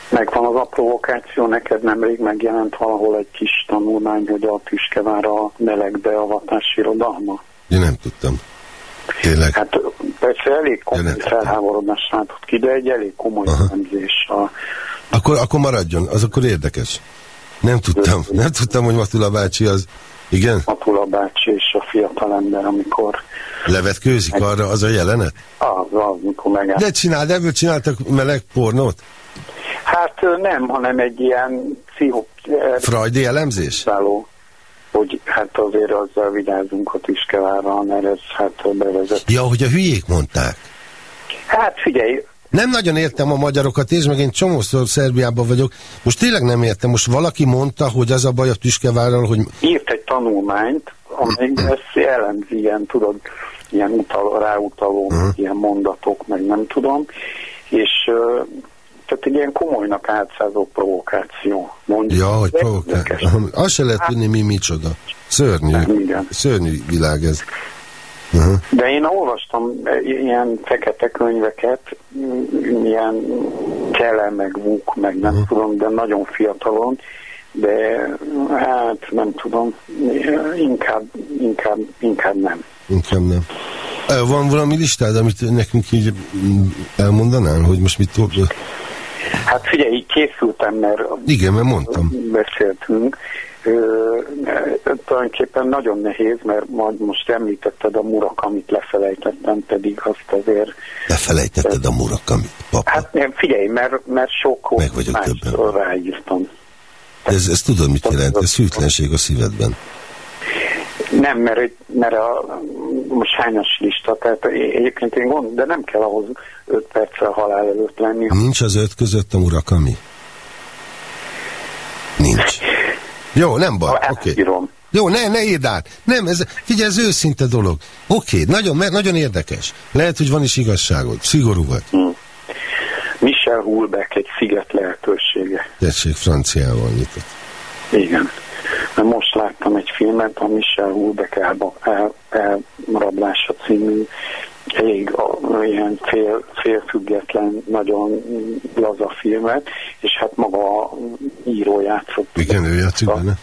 Megvan az a provokáció, neked nemrég megjelent valahol egy kis tanulmány, hogy a Tüskevár a meleg beavatás irodalma? Én nem tudtam. Tényleg? Hát persze elég komoly felháborodás látott ki, de egy elég komoly elemzés. A... Akkor, akkor maradjon, az akkor érdekes. Nem tudtam, nem tudtam, hogy Matula bácsi az, igen? Matula bácsi és a fiatal ember, amikor... Levetkőzik meg... arra az a jelenet? Az, az, mikor megáll. De csináld, ebből csináltak meleg pornót? Hát nem, hanem egy ilyen pszichó... Freudi elemzés? Szálló hogy hát azért azzal vigyázzunk a Tüskevárral, mert ez hát bevezet. Ja, hogy a hülyék mondták. Hát figyelj, nem nagyon értem a magyarokat, és meg én csomószor Szerbiában vagyok. Most tényleg nem értem. Most valaki mondta, hogy az a baj a Tüskevárral, hogy... Írt egy tanulmányt, amelyben ezt elemzi, ilyen, tudod, ilyen utal, ráutaló, uh -huh. ilyen mondatok, meg nem tudom. És tehát egy ilyen komolynak átszázó provokáció. Mondjuk. Ja, hogy provokáció. Azt se lehet tudni, mi micsoda. Szörnyű. Hát, igen. Szörnyű világ ez. De én olvastam ilyen fekete könyveket, ilyen Kele, meg Vuk, meg nem uh -huh. tudom, de nagyon fiatalon, de hát nem tudom, inkább, inkább, inkább nem. Inkább nem. Van valami listád, amit nekünk így elmondanál, hogy most mit? Hát figyelj, készültem, mert... Igen, mert mondtam. Beszéltünk. Ö, tulajdonképpen nagyon nehéz, mert majd most említetted a murak, amit lefelejtettem, pedig azt azért... Lefelejtetted a murakamit, papa? Hát nem, figyelj, mert, mert sok Meg vagyok többen. ráírtam. Ez, ez tudod, mit jelent? Ez hűtlenség a szívedben. Nem, mert, mert a, most hányas lista, tehát egyébként én gond, de nem kell ahhoz 5 perccel halál előtt lenni. Nincs az öt között a Murakami? Nincs. Jó, nem baj, oké. Okay. Jó, ne, ne írd át. Nem, ez, figyelj, ez őszinte dolog. Oké, okay, nagyon, nagyon érdekes. Lehet, hogy van is igazságod. Szigorú vagy. Hmm. Michel Hulbeck egy sziget lehetősége. Tessék, franciával nyitott. Igen. Most láttam egy filmet, a Michel Hulbeck el, elrablása című elég ilyen fél, félfüggetlen, nagyon laza filmet, és hát maga a író játszott. Igen, ő játszik benne?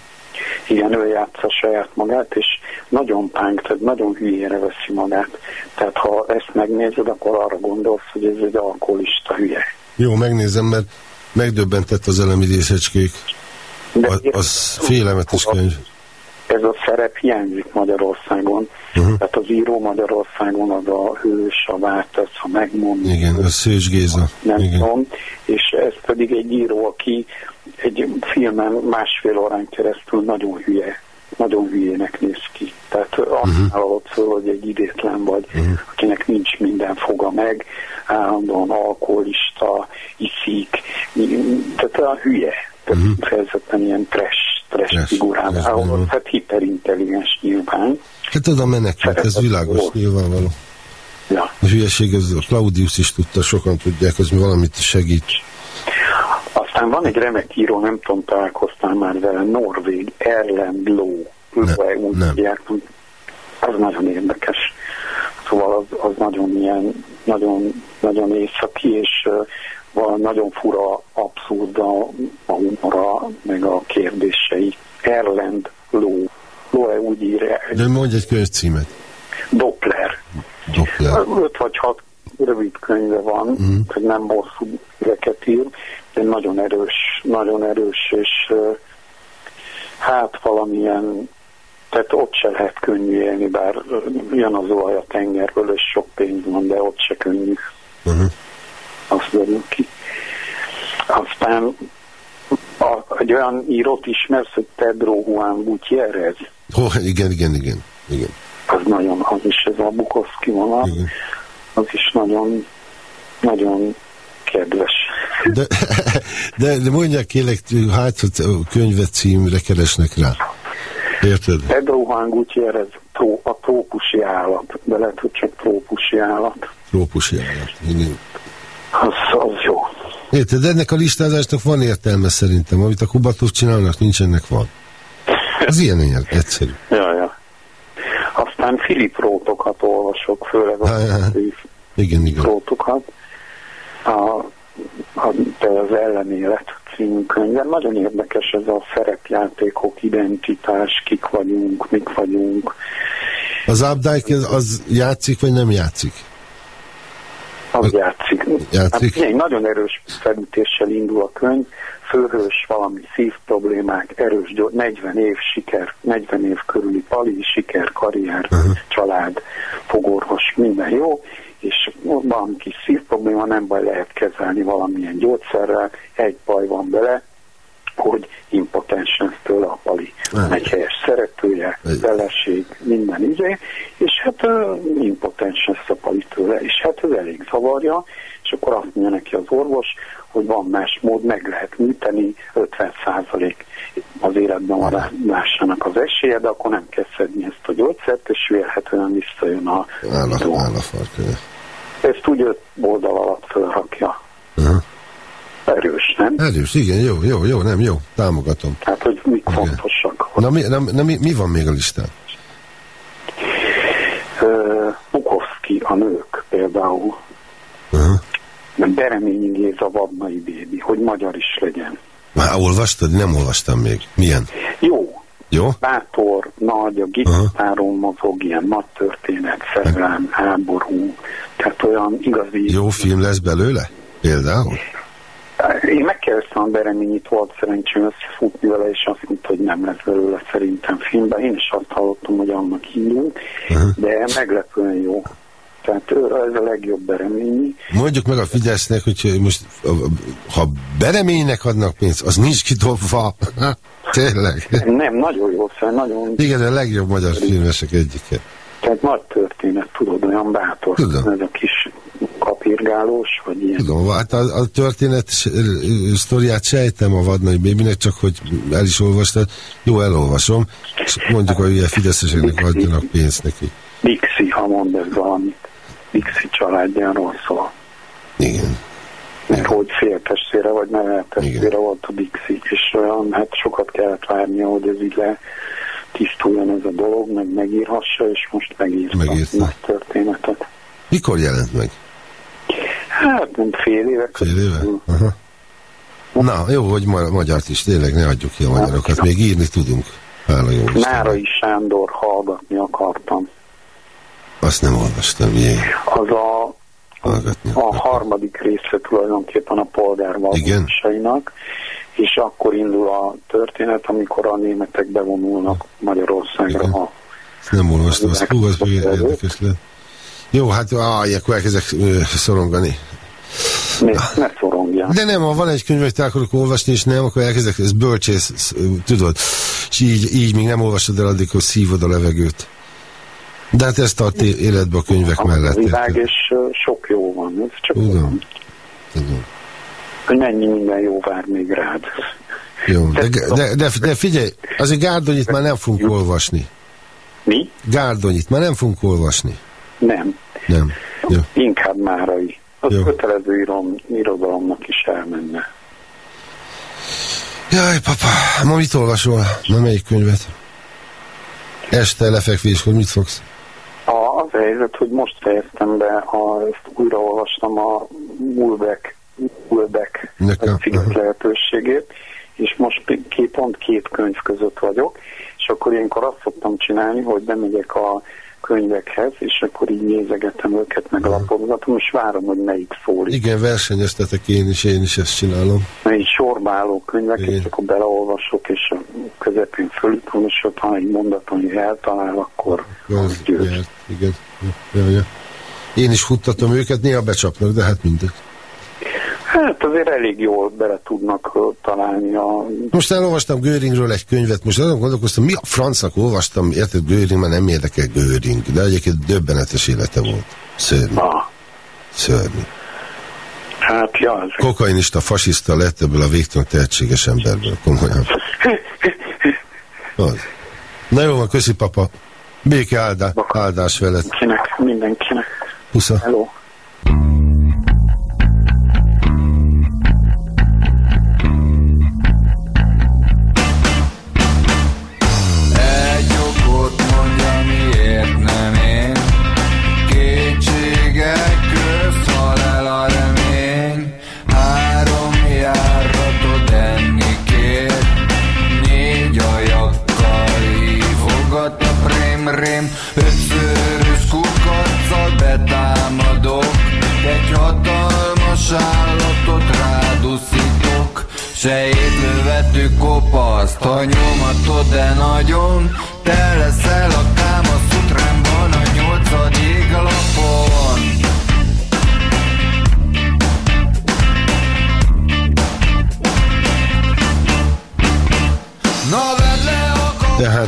Igen, ő játsza saját magát, és nagyon pánk, tehát nagyon hülyére veszi magát. Tehát ha ezt megnézed, akkor arra gondolsz, hogy ez egy alkoholista hülye. Jó, megnézem, mert megdöbbentett az elemi részecskék. Az, az félelmetes könyv. Ez a szerep hiányzik Magyarországon. Uh-huh. Tehát az író Magyarországon az a hős, a váltesz, a megmond. Igen, a Szős Géza. Nem Igen. tudom. És ez pedig egy író, aki egy filmen másfél órán keresztül nagyon hülye nagyon hülyének néz ki. Tehát uh-huh. azt hallott föl, hogy egy idétlen vagy, uh-huh. akinek nincs minden foga meg, állandóan alkoholista, iszik, tehát a hülye. Tehát uh-huh. kifejezetten ilyen trash, trash, trash figurával, hát hiperintelligens nyilván. Hát az a menekült, ez világos, volt. nyilvánvaló. Ja. A hülyeség, ez a Claudius is tudta, sokan tudják, az valamit segít. Aztán van egy remek író, nem tudom, találkoztál már vele, Norvég, Erlend Ló. Ne, úgy nem. hívják, az nagyon érdekes. Szóval az, az nagyon ilyen, nagyon, nagyon északi, és valami nagyon fura, abszurd a, a humora, meg a kérdései. Erlend Ló. Ló úgy írja, De mondj egy könyvcímet. Doppler. Doppler. Öt vagy hat rövid könyve van, Mhm. hogy nem hosszú éveket ír, de nagyon erős, nagyon erős, és hát valamilyen, tehát ott se lehet könnyű élni, bár jön az olaj a tengerből, és sok pénz van, de ott se könnyű, Uh-huh. azt derül ki. Aztán a, egy olyan írót ismersz, hogy Pedro Juan Gutierrez, Oh, igen, igen, igen. igen. az nagyon, az is ez a Bukowski vonal, igen. az is nagyon, nagyon kedves. De, de, de mondják kérlek, hát könyvet címre keresnek rá. Érted? Pedro Juan Gutierrez tró, a trópusi állat, de lehet, hogy csak trópusi állat. Trópusi állat. Igen. Az, az jó. Érted, de ennek a listázásnak van értelme szerintem. Amit a kubatok csinálnak, nincs ennek van. Az ilyen ilyen egyszerű. Ja, ja. Aztán Filip Rótokat olvasok, főleg a. Igen, igen. Rótokat. A, a, de az ellenélet című könyve. Nagyon érdekes ez a szerepjátékok, identitás, kik vagyunk, mik vagyunk. Az Updike az, az játszik, vagy nem játszik? Az játszik. Játszik. Hát, igen, nagyon erős felütéssel indul a könyv, főhős valami szív problémák, erős, gyor- 40 év siker, 40 év körüli pali, siker, karrier, uh-huh. család, fogorvos, minden jó, és valami kis szív probléma, nem baj, lehet kezelni valamilyen gyógyszerrel, egy baj van bele, hogy impotens lesz tőle a pali. Egy helyes szeretője, feleség, minden izé, és hát uh, impotens lesz a pali tőle, és hát ez elég zavarja, és akkor azt mondja neki az orvos, hogy van más mód, meg lehet műteni, 50% az életben maradásának az esélye, de akkor nem kell szedni ezt a gyógyszert, és vélhetően visszajön a Áll idő. a, áll a farka. Ezt úgy öt oldal alatt fölrakja. Aha. Erős, nem? Erős, igen, jó, jó, jó, nem, jó, támogatom. Tehát, hogy mik fontosak. Na, mi, na, na mi, mi van még a listán? Ö, Bukowski, a nők például, Aha. Bereményi Géza vadnai bébi, hogy magyar is legyen. Már olvastad? Nem olvastam még. Milyen? Jó, Jó? bátor, nagy, a gitáron mozog, ilyen nagy történet, szerelem, háború, tehát olyan igazi... Jó film lesz belőle? Például? Én megkérdeztem a Bereményit, volt szerencsém összefutni vele, és azt mondta, hogy nem lesz belőle szerintem filmben. Én is azt hallottam, hogy annak indult, Aha. de meglepően jó. Tehát ez a legjobb Bereményi. Mondjuk meg a Fidesznek, hogy most ha bereménynek adnak pénzt, az nincs kidobva. Tényleg. Nem, nagyon jó, szóval nagyon, Igen, a legjobb magyar filmesek egyike. tehát nagy történet, tudod, olyan bátor. Tudom. Ez a kis kapirgálós, vagy ilyen. Tudom, hát a, a történet sztoriát sejtem a Vadnai Bébinek, csak hogy el is olvastad. Jó, elolvasom, és mondjuk a hülye fideszeseknek adjanak pénzt neki. Dixi, ha mond ez valamit. Dixi családjáról szól. Igen. Mert hogy féltestvére vagy neveltestvére Igen. volt a Dixi, és olyan, hát sokat kellett várnia, hogy ez így le tisztuljon ez a dolog, meg megírhassa, és most megírta, Megírta. nagy történetet. Mikor jelent meg? Hát nem fél éve. Fél éve? Aha. Na, jó, hogy ma magyart is, tényleg ne adjuk ki a magyarokat, még írni tudunk. Hála jó. Nárai Sándor hallgatni akartam. Azt nem olvastam, jé. Az a, Hallgatni a akartam. harmadik része tulajdonképpen a polgárvalósainak, és akkor indul a történet, amikor a németek bevonulnak Magyarországra. Igen. A, Ezt nem olvastam, azt hú, az Az érdekes lehet. Jó, hát áj, akkor elkezdek ö, szorongani. ne, ne szorongjál. De nem, ha van egy könyv, hogy te akarok olvasni, és nem, akkor elkezdek, ez bölcsész, sz- tudod, és így, így még nem olvasod el addig, hogy szívod a levegőt. De hát ezt tart életbe a könyvek A mellett. világ, érted? és sok jó van. Ez csak Tudom. hogy mennyi minden jó vár még rád. Jó, de, de, de, de figyelj, azért Gárdonyit már nem fogunk olvasni. Mi? Gárdonyit már nem fogunk olvasni. Nem. Nem. Jó. Inkább márai. Az Jó. kötelező irom, irodalomnak is elmenne. Jaj, papa, ma mit olvasol? Na, melyik könyvet? Este lefekvéskor mit fogsz? A, az a helyzet, hogy most fejeztem be, a, ezt újraolvastam a Ulbeck, Ulbeck cikk lehetőségét, és most két, pont két könyv között vagyok, és akkor ilyenkor azt szoktam csinálni, hogy bemegyek a könyvekhez, és akkor így nézegetem őket, meg lapozgatom, és várom, hogy melyik így. Igen, versenyeztetek én is, én is ezt csinálom. Mert így sorba álló könyveket, Igen. és akkor beleolvasok, és a közepén fölütöm, és ott ha egy mondaton eltalál, akkor Az az győz. igen. Ja, ja. Én is futtatom őket, néha becsapnak, de hát mindegy. Hát azért elég jól bele tudnak találni a... Most elolvastam Göringről egy könyvet, most azon gondolkoztam, mi a francnak olvastam, érted, Göring, már nem érdekel Göring, de egyébként döbbenetes élete volt. Szörnyű, Na, szörnyű. hát ja, ez... Kokainista, fasiszta lett ebből a végtelen tehetséges emberből, komolyan. Az. Na jó van, köszi papa. Béke áldá, áldás veled. Mindenkinek, mindenkinek. Pusza. Hello.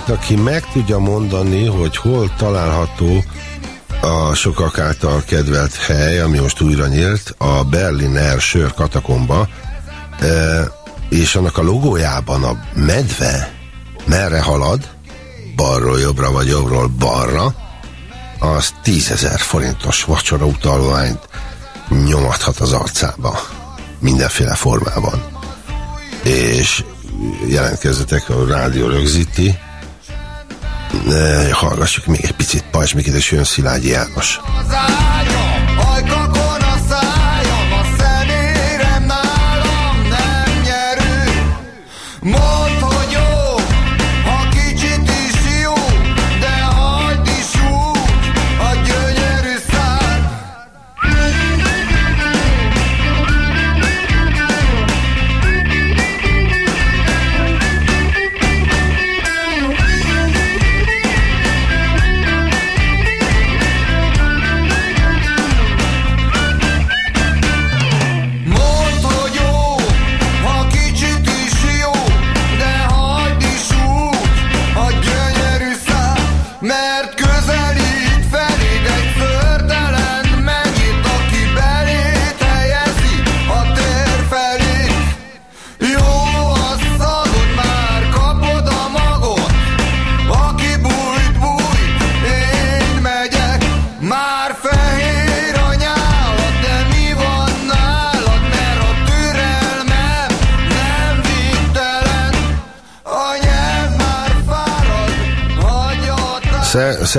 Aki meg tudja mondani, hogy hol található a sokak által kedvelt hely, ami most újra nyílt, a Berliner Sör katakomba, e, és annak a logójában a medve merre halad, balról jobbra vagy jobbról balra, az tízezer forintos vacsora utalványt nyomathat az arcába mindenféle formában. És jelentkezzetek, a rádió rögzíti, hallgassuk még egy picit Pajs Mikit és jön Szilágyi János. az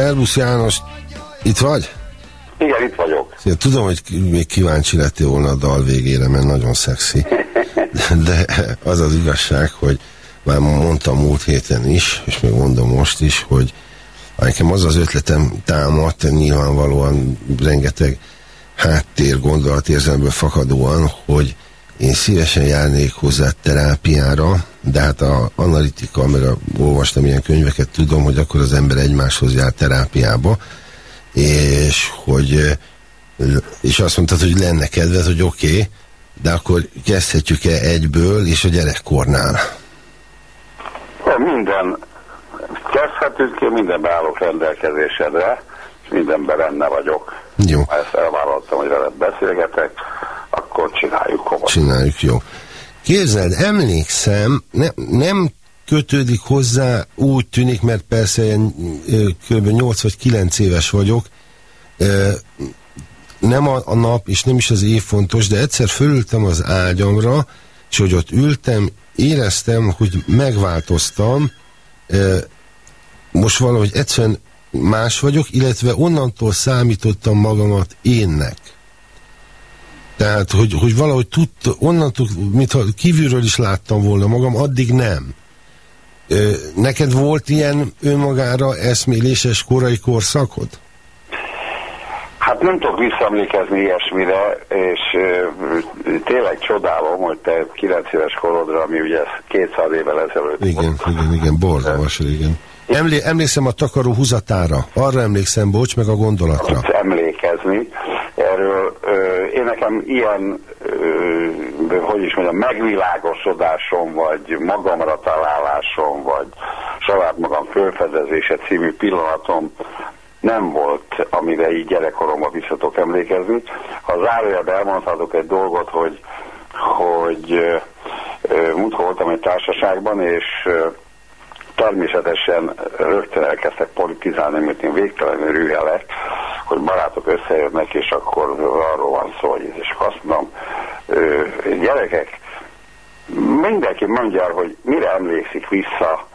Szer- Szervusz János, itt vagy? Igen, itt vagyok. Szia, Tudom, hogy még kíváncsi lettél volna a dal végére, mert nagyon szexi. De az az igazság, hogy már mondtam múlt héten is, és még mondom most is, hogy nekem az az ötletem támadt, nyilvánvalóan rengeteg háttér gondolatérzelmből fakadóan, hogy én szívesen járnék hozzá terápiára, de hát a analitika, meg a, olvastam ilyen könyveket, tudom, hogy akkor az ember egymáshoz jár terápiába, és hogy és azt mondtad, hogy lenne kedved, hogy oké, okay, de akkor kezdhetjük-e egyből, és a gyerekkornál. De minden kezdhetünk, én mindenben állok rendelkezésedre, és mindenben benne vagyok. Jó, Ha ezt elvállaltam, hogy veled beszélgetek, akkor csináljuk hova. csináljuk, jó. Képzeld, emlékszem, ne, nem kötődik hozzá, úgy tűnik, mert persze én kb. 8 vagy 9 éves vagyok, nem a, a nap, és nem is az év fontos, de egyszer fölültem az ágyamra, és hogy ott ültem, éreztem, hogy megváltoztam, most valahogy egyszerűen más vagyok, illetve onnantól számítottam magamat énnek. Tehát, hogy, hogy valahogy tudt, onnantól, mintha kívülről is láttam volna magam, addig nem. Neked volt ilyen önmagára eszméléses korai korszakod? Hát nem tudok visszaemlékezni ilyesmire, és uh, tényleg csodálom, hogy te 9 éves korodra, ami ugye 200 évvel ezelőtt Igen, volt. igen, igen, borzalmas régen. Emlé emlékszem a takaró húzatára, arra emlékszem, bocs, meg a gondolatra. Tudsz emlékezni, erről én nekem ilyen, hogy is mondjam, megvilágosodásom, vagy magamra találásom, vagy saját magam fölfedezése című pillanatom nem volt, amire így gyerekkoromban visszatok emlékezni. Ha zárójelben elmondhatok egy dolgot, hogy, hogy múltkor voltam egy társaságban, és természetesen rögtön elkezdtek politizálni, mert én végtelenül rühe lett, hogy barátok összejönnek, és akkor arról van szó, hogy és azt mondom, gyerekek, mindenki mondja, hogy mire emlékszik vissza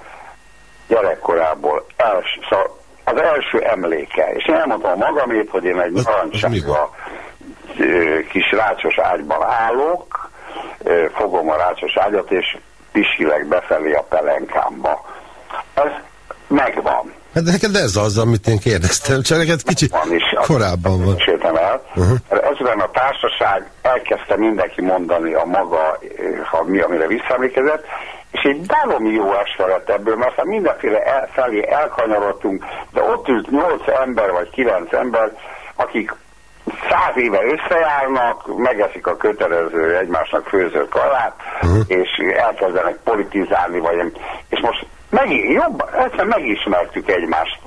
gyerekkorából. Els, szóval az első emléke. És én elmondtam magamét, hogy én egy narancsága kis rácsos ágyban állok, fogom a rácsos ágyat, és pisilek befelé a pelenkámba. Ez megvan. Hát neked ez az, amit én kérdeztem, csak neked kicsit van is, korábban van. Sőtem el. Uh-huh. Ezután a társaság elkezdte mindenki mondani a maga, ha mi, amire visszaemlékezett, és egy baromi jó este lett ebből, mert aztán mindenféle el, felé elkanyarodtunk, de ott ült nyolc ember vagy kilenc ember, akik száz éve összejárnak, megeszik a kötelező egymásnak főző kalát, uh-huh. és elkezdenek politizálni, vagy és most meg, jobb, egyszer megismertük egymást.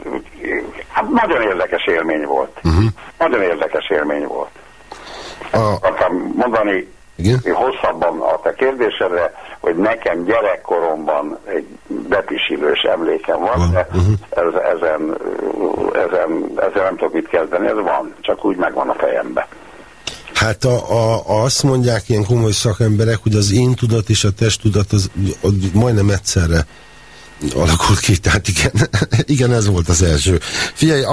Hát nagyon érdekes élmény volt. Uh-huh. Nagyon érdekes élmény volt. A... Akartam mondani, igen? hosszabban a te kérdésedre, hogy nekem gyerekkoromban egy bepisilős emlékem van, de uh-huh. ez, ezen, ezen, ezen nem tudok mit kezdeni, ez van, csak úgy megvan a fejembe. Hát a, a, azt mondják ilyen komoly szakemberek, hogy az én tudat és a testtudat az, az majdnem egyszerre alakult ki, tehát igen, igen, ez volt az első. Figyelj,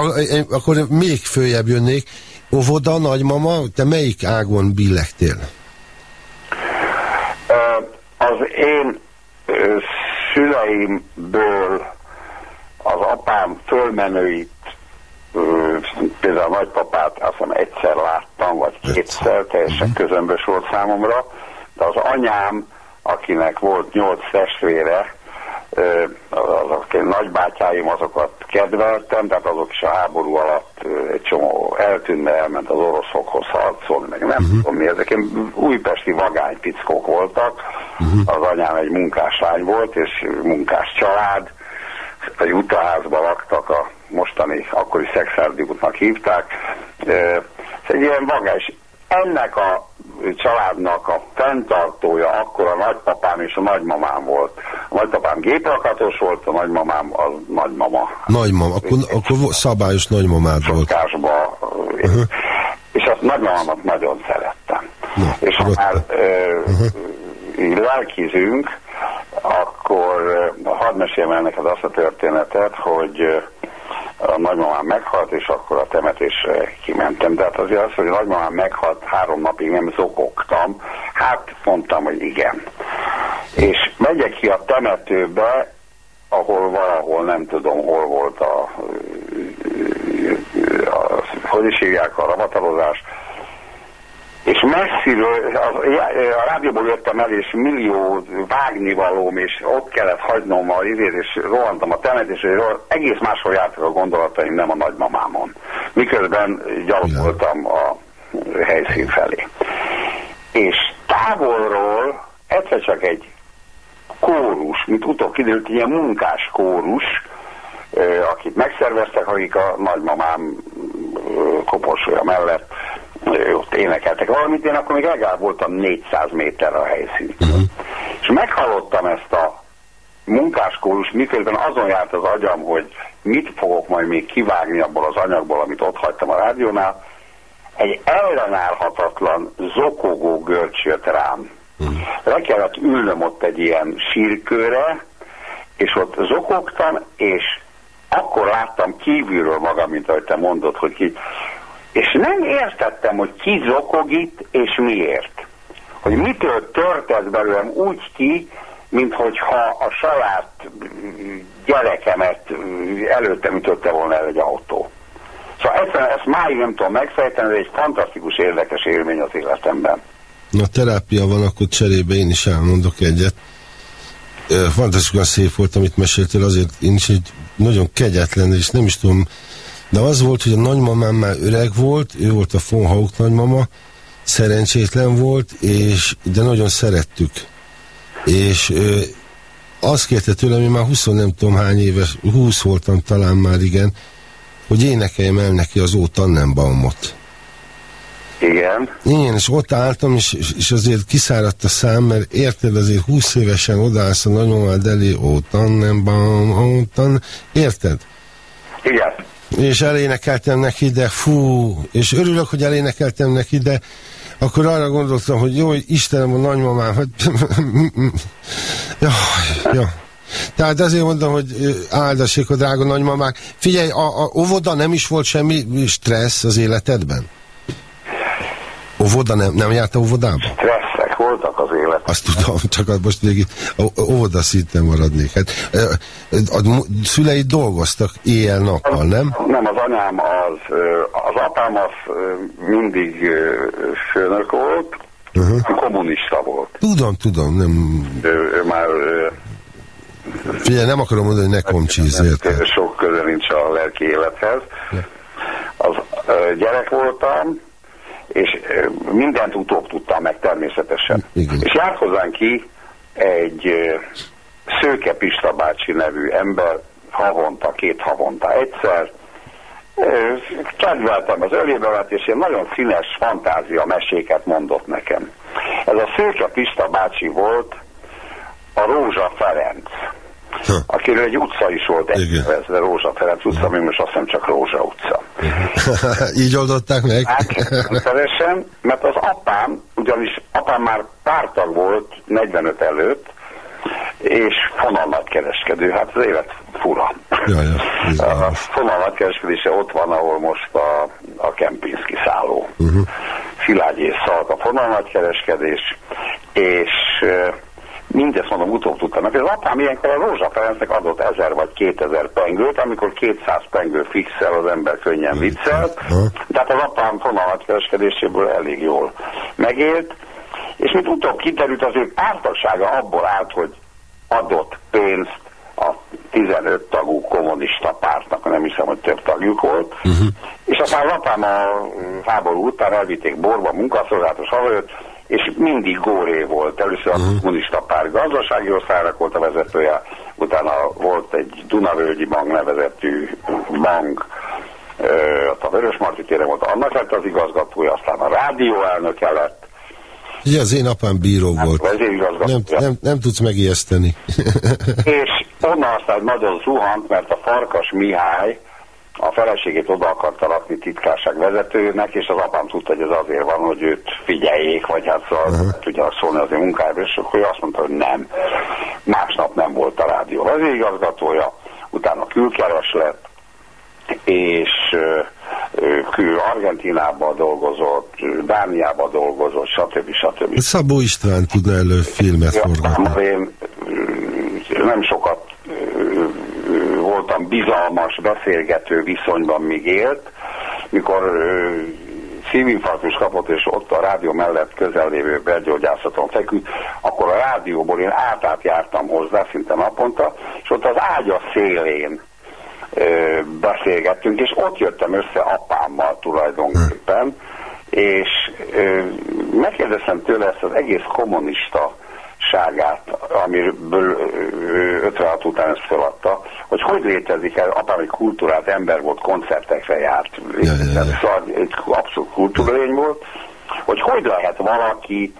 akkor még följebb jönnék, óvoda, nagymama, te melyik ágon billegtél? Az én szüleimből az apám fölmenőit, például a nagypapát azt hiszem egyszer láttam, vagy kétszer, teljesen mhm. közömbös volt számomra, de az anyám, akinek volt nyolc testvére, azok én nagybátyáim, azokat kedveltem, tehát azok is a háború alatt egy csomó eltűnne, elment az oroszokhoz harcolni, meg nem uh-huh. tudom mi, ezek ilyen újpesti vagány pickok voltak, uh-huh. az anyám egy munkáslány volt, és munkás család, a jutaházban laktak, a mostani, akkori Szexárdi útnak hívták, ez egy ilyen vagány, ennek a családnak a fenntartója akkor a nagypapám és a nagymamám volt. Nagypapám géplakatos volt, a nagymamám az nagymama. Nagymama, akkor, akkor szabályos nagymamád volt. Szokásba, uh-huh. és azt nagymamámat nagyon szerettem. Na, és ha már uh-huh. lelkizünk, akkor hadd meséljem el neked azt a történetet, hogy a nagymamám meghalt, és akkor a temetésre kimentem. De hát azért az, hogy a nagymamám meghalt, három napig nem zokogtam. Hát mondtam, hogy igen. És megyek ki a temetőbe, ahol valahol nem tudom, hol volt a, a, hogy is hívják a ravatalozás, és messziről, a, a rádióból jöttem el, és millió vágnivalóm, és ott kellett hagynom a izét, és rohantam a temetésre, egész máshol jártak a gondolataim, nem a nagymamámon. Miközben gyalogoltam a helyszín felé. És távolról egyszer csak egy kórus, mint utóbb kiderült, ilyen munkás kórus, akit megszerveztek, akik a nagymamám koporsója mellett ott énekeltek valamit, én akkor még legalább voltam 400 méterre a helyszín. Uh-huh. És meghallottam ezt a munkáskórus, miközben azon járt az agyam, hogy mit fogok majd még kivágni abból az anyagból, amit ott hagytam a rádiónál, egy ellenállhatatlan zokogó görcs jött rám. Le kellett ülnöm ott egy ilyen sírkőre, és ott zokogtam, és akkor láttam kívülről magam, mint ahogy te mondod, hogy ki... És nem értettem, hogy ki zokog itt, és miért. Hogy mitől tört ez belőlem úgy ki, mint hogyha a saját gyerekemet előttem ütötte volna el egy autó. Szóval egyszerűen ezt máig nem tudom megfejteni, de egy fantasztikus, érdekes élmény az életemben. Na, terápia van, akkor cserébe én is elmondok egyet. Fantasztikusan szép volt, amit meséltél, azért én is egy nagyon kegyetlen, és nem is tudom, de az volt, hogy a nagymamám már öreg volt, ő volt a von Hauk nagymama, szerencsétlen volt, és de nagyon szerettük. És ö, azt kérte tőlem, hogy már 20 nem tudom hány éves, 20 voltam talán már igen, hogy énekeljem el neki az Ó Tannenbaumot. Igen. Igen, és ott álltam, és, és azért kiszáradt a szám, mert érted, azért 20 évesen odaállsz a nagymamád elé, Ó Tannenbaum, Ó Tann... Érted? Igen. És elénekeltem neki, de fú, és örülök, hogy elénekeltem neki, de akkor arra gondoltam, hogy jó, Istenem, a nagymamám, hogy... ja, ja. Tehát azért mondom, hogy áldassék a drága nagymamák. Figyelj, a, a óvoda nem is volt semmi stressz az életedben? Óvoda nem, nem járt a óvodába? Stresszek voltak az élet. Azt tudom, csak most még óvoda szinten maradnék. Hát, a, szüleid dolgoztak éjjel-nappal, nem? Nem, az anyám az, az apám az mindig főnök volt, uh-huh. kommunista volt. Tudom, tudom, nem... Ő, ő már... Figyelj, nem akarom mondani, hogy ne komcsíz, érted? Sok köze nincs a lelki élethez. Az gyerek voltam, és mindent utóbb tudtam meg természetesen. Igen. És járt hozzánk ki egy Szőke Pista bácsi nevű ember, havonta, két havonta egyszer, kedveltem az ölébevet, és ilyen nagyon színes fantázia meséket mondott nekem. Ez a Szőke Pista bácsi volt a Rózsa Ferenc. Akiről egy utca is volt egynevezve, Rózsa Ferenc utca, ami most azt hiszem csak Rózsa utca. Így oldották meg? Hát, rendszeresen, mert az apám, ugyanis apám már pártag volt 45 előtt, és fonalnagkereskedő, hát az élet fura. Ja, ja, a fonalnagkereskedése ott van, ahol most a, a Kempinski szálló. Uh-huh. Szilágyi és Szalk a fonalnagkereskedés, és mindezt mondom, utóbb tudtam meg. Az apám ilyenkor a Rózsa Ferencnek adott ezer vagy kétezer pengőt, amikor 200 pengő fixel, az ember könnyen viccelt. Tehát az apám fonalatkereskedéséből elég jól megélt. És mint utóbb kiderült, az ő pártagsága abból állt, hogy adott pénzt a 15 tagú kommunista pártnak, nem hiszem, hogy több tagjuk volt, uh-huh. és aztán az apám a háború után elvitték borba, munkaszolgálatos havajött, és mindig Góré volt. Először a mhm. kommunista párt gazdasági osztálynak volt a vezetője, utána volt egy Dunavölgyi Bank nevezetű bank, a Vörös Marti téren volt, annak lett az igazgatója, aztán a rádió elnöke lett. Ugye az én apám bíró hát, volt. Nem, nem, nem tudsz megijeszteni. és onnan aztán nagyon zuhant, mert a Farkas Mihály, a feleségét oda akarta lakni titkárság vezetőnek, és az apám tudta, hogy ez azért van, hogy őt figyeljék, vagy hát szóval uh -huh. tudja szólni az ő munkájába, és akkor ő azt mondta, hogy nem. Másnap nem volt a rádió vezérigazgatója, utána külkeres lett, és ő Argentinába dolgozott, Dániába dolgozott, stb. stb. Szabó István tudna elő filmet forgatni. Én nem sokat voltam bizalmas, beszélgető viszonyban még élt, mikor szívinfarktus kapott, és ott a rádió mellett közellévő belgyógyászaton feküdt, akkor a rádióból én átát jártam hozzá szinte naponta, és ott az ágya szélén ö, beszélgettünk, és ott jöttem össze apámmal tulajdonképpen, és ö, megkérdeztem tőle ezt az egész kommunista ságát, amiből 56 után ezt feladta, hogy hogy létezik el, apám egy kultúrát ember volt, koncertekre járt, ja, ja, ja. Szóval egy abszolút kultúrlény volt, hogy hogy lehet valaki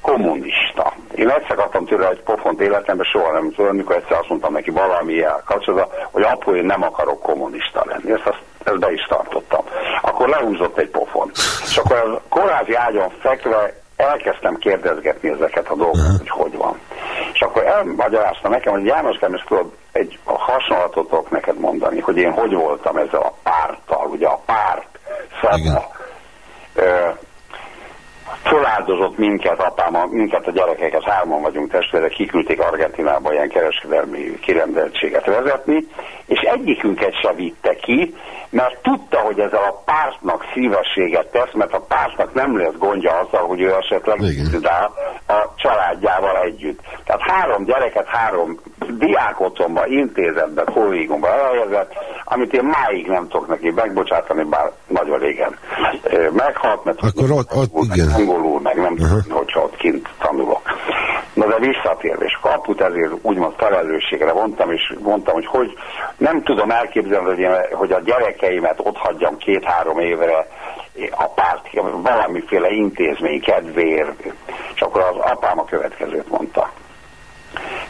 kommunista. Én egyszer kaptam tőle egy pofont életemben, soha nem tudom, amikor egyszer azt mondtam neki valamilyen kapcsolatban, hogy apu, én nem akarok kommunista lenni. Ezt, azt, ezt be is tartottam. Akkor lehúzott egy pofont. És akkor az kórházi ágyon fekve elkezdtem kérdezgetni ezeket a dolgokat, hogy hogy van. És akkor elmagyarázta nekem, hogy János Kemes tudod, egy hasonlatot tudok neked mondani, hogy én hogy voltam ezzel a párttal, ugye a párt, szava, föláldozott minket, apám, minket a gyerekeket, hárman vagyunk testvérek, kiküldték Argentinába ilyen kereskedelmi kirendeltséget vezetni, és egyikünket se vitte ki, mert tudta, hogy ezzel a pártnak szívességet tesz, mert a pártnak nem lesz gondja azzal, hogy ő esetleg dál a családjával együtt. Tehát három gyereket, három diák otthonba, intézetbe, kollégiumba elhelyezett, amit én máig nem tudok neki megbocsátani, bár nagyon régen meghalt, mert Akkor ott, ott igen. Angolul, meg nem uh-huh. tudom, hogyha ott kint tanulok. Na de visszatérve, és kaput ezért úgymond felelősségre vontam, és mondtam, hogy, hogy nem tudom elképzelni, hogy, én, hogy a gyerekeimet ott hagyjam két-három évre a párt, valamiféle intézmény kedvéért, és akkor az apám a következőt mondta.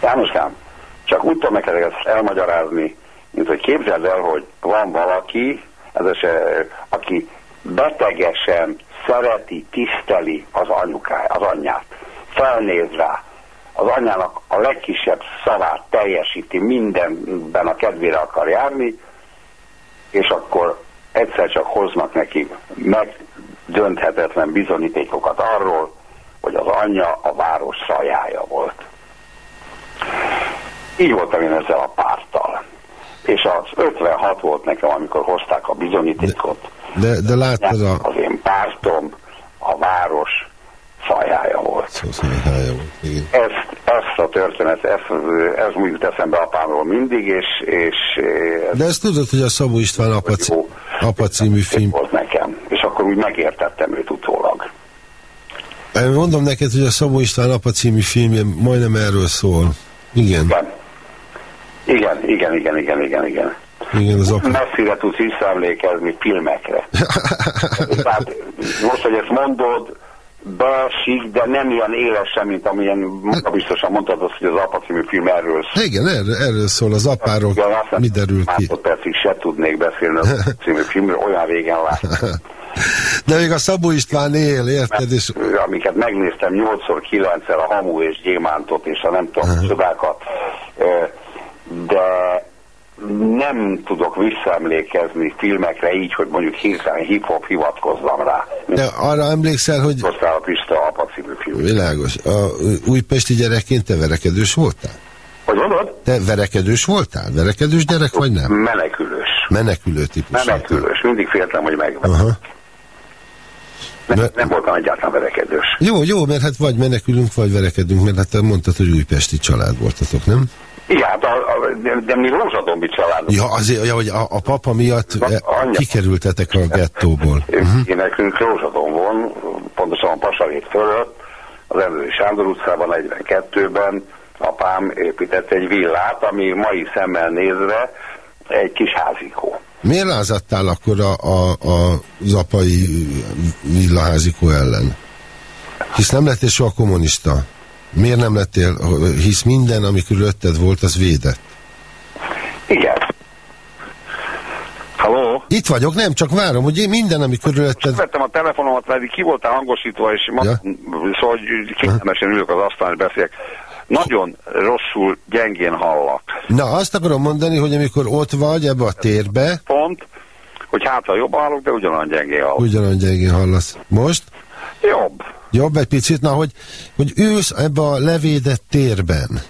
Jánoskám, csak úgy tudom neked ezt elmagyarázni, mint hogy képzeld el, hogy van valaki, ez se, aki betegesen szereti, tiszteli az anyukáját, az anyját. Felnéz rá, az anyának a legkisebb szavát teljesíti, mindenben a kedvére akar járni, és akkor egyszer csak hoznak neki megdönthetetlen bizonyítékokat arról, hogy az anyja a város szajája volt. Így voltam én ezzel a párttal. És az 56 volt nekem, amikor hozták a bizonyítékot. De, de, láttad a... Az én pártom, a város fajája volt. Szószajája volt, igen. Ezt, ezt a történet, ez, ez úgy eszembe apámról mindig, és... és De ezt tudod, hogy a Szabó István apa, jó, apa című film... volt nekem, és akkor úgy megértettem őt utólag. Mondom neked, hogy a Szabó István apa című filmje majdnem erről szól. Igen. Igen, igen, igen, igen, igen, igen. Igen, az apa. Messzire tudsz visszaemlékezni filmekre. Tehát most, hogy ezt mondod, beesik, de nem ilyen élesen, mint amilyen maga biztosan mondtad azt, hogy az apa című film erről szól. Igen, erről, erről szól, az apáról Igen, mi derül ki. percig se tudnék beszélni az című filmről, olyan régen láttam. De még a Szabó István él, érted? És... Amiket megnéztem 8-9-szer a Hamu és Gyémántot és a nem tudom, csodákat, de nem tudok visszaemlékezni filmekre így, hogy mondjuk hirtelen hip-hop hivatkozzam rá. De arra emlékszel, hogy... Hoztál a Pista apa című film. Világos. A újpesti gyerekként te verekedős voltál? Hogy mondod? Te verekedős voltál? Verekedős gyerek, vagy nem? Menekülős. Menekülő típus. Menekülős. Voltál. Mindig féltem, hogy meg. Aha. Nem, Mert... nem voltam egyáltalán verekedős. Jó, jó, mert hát vagy menekülünk, vagy verekedünk, mert hát te mondtad, hogy újpesti család voltatok, nem? Igen, hát a, a, de, de mi Rózsadombi családok. Ja, azért, ja, hogy a, a papa miatt a, e, kikerültetek a gettóból. Uh -huh. Én nekünk Rózsadombon, pontosan a Pasarét fölött, az Emlői Sándor utcában, 42-ben apám épített egy villát, ami mai szemmel nézve egy kis házikó. Miért lázadtál akkor a, a, a, az apai villaházikó ellen? Hisz nem lettél soha kommunista. Miért nem lettél, hisz minden, ami körülötted volt, az védett? Igen. Halló? Itt vagyok, nem, csak várom, hogy én minden, ami körülötted... Vettem a telefonomat, pedig ki voltál hangosítva, és ma, ja? szóval kényelmesen ülök az asztalon, és beszélek. Nagyon rosszul, gyengén hallak. Na, azt akarom mondani, hogy amikor ott vagy ebbe a térbe... Pont, hogy hát ha jobban hallok, de ugyanolyan gyengén hallok. Ugyanolyan gyengén hallasz. Most? Jobb. Jobb egy picit, na, hogy, hogy ülsz ebbe a levédett térben,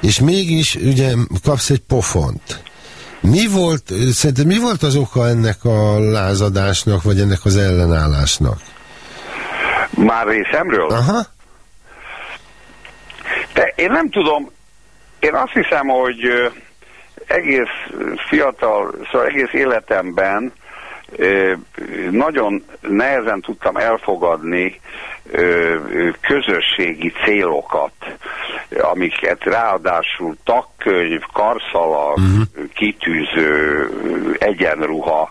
és mégis ugye kapsz egy pofont. Mi volt, szerinted mi volt az oka ennek a lázadásnak, vagy ennek az ellenállásnak? Már részemről? Aha. De én nem tudom, én azt hiszem, hogy egész fiatal, szóval egész életemben nagyon nehezen tudtam elfogadni közösségi célokat, amiket ráadásul takkönyv, karszalag, uh-huh. kitűző, egyenruha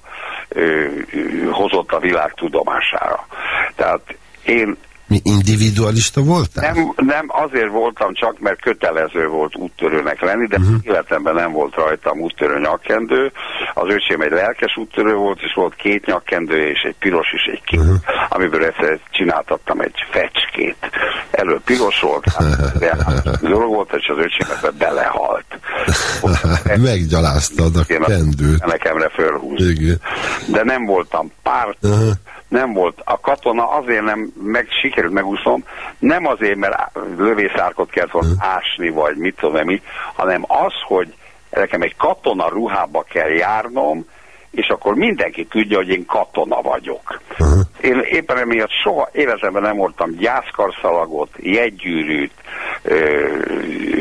hozott a világ tudomására. Tehát én Mi individualista voltál? Nem, nem azért voltam csak, mert kötelező volt úttörőnek lenni, de uh-huh. életemben nem volt rajtam úttörő nyakkendő. Az öcsém egy lelkes úttörő volt, és volt két nyakkendő, és egy piros és egy kék, uh-huh. amiből egyszer csináltattam egy fecskét. Elő piros volt, hát, dolog volt, és az öcsém ebbe belehalt. Meggyaláztad a kendőt. Nekemre fölhúz. De nem voltam párt, uh-huh nem volt. A katona azért nem meg, sikerült megúszom, nem azért, mert lövészárkot kellett volna ásni, vagy mit tudom mi, hanem az, hogy nekem egy katona ruhába kell járnom, és akkor mindenki tudja, hogy én katona vagyok. Uh-huh. Én éppen emiatt soha életemben nem voltam gyászkarszalagot, jegygyűrűt,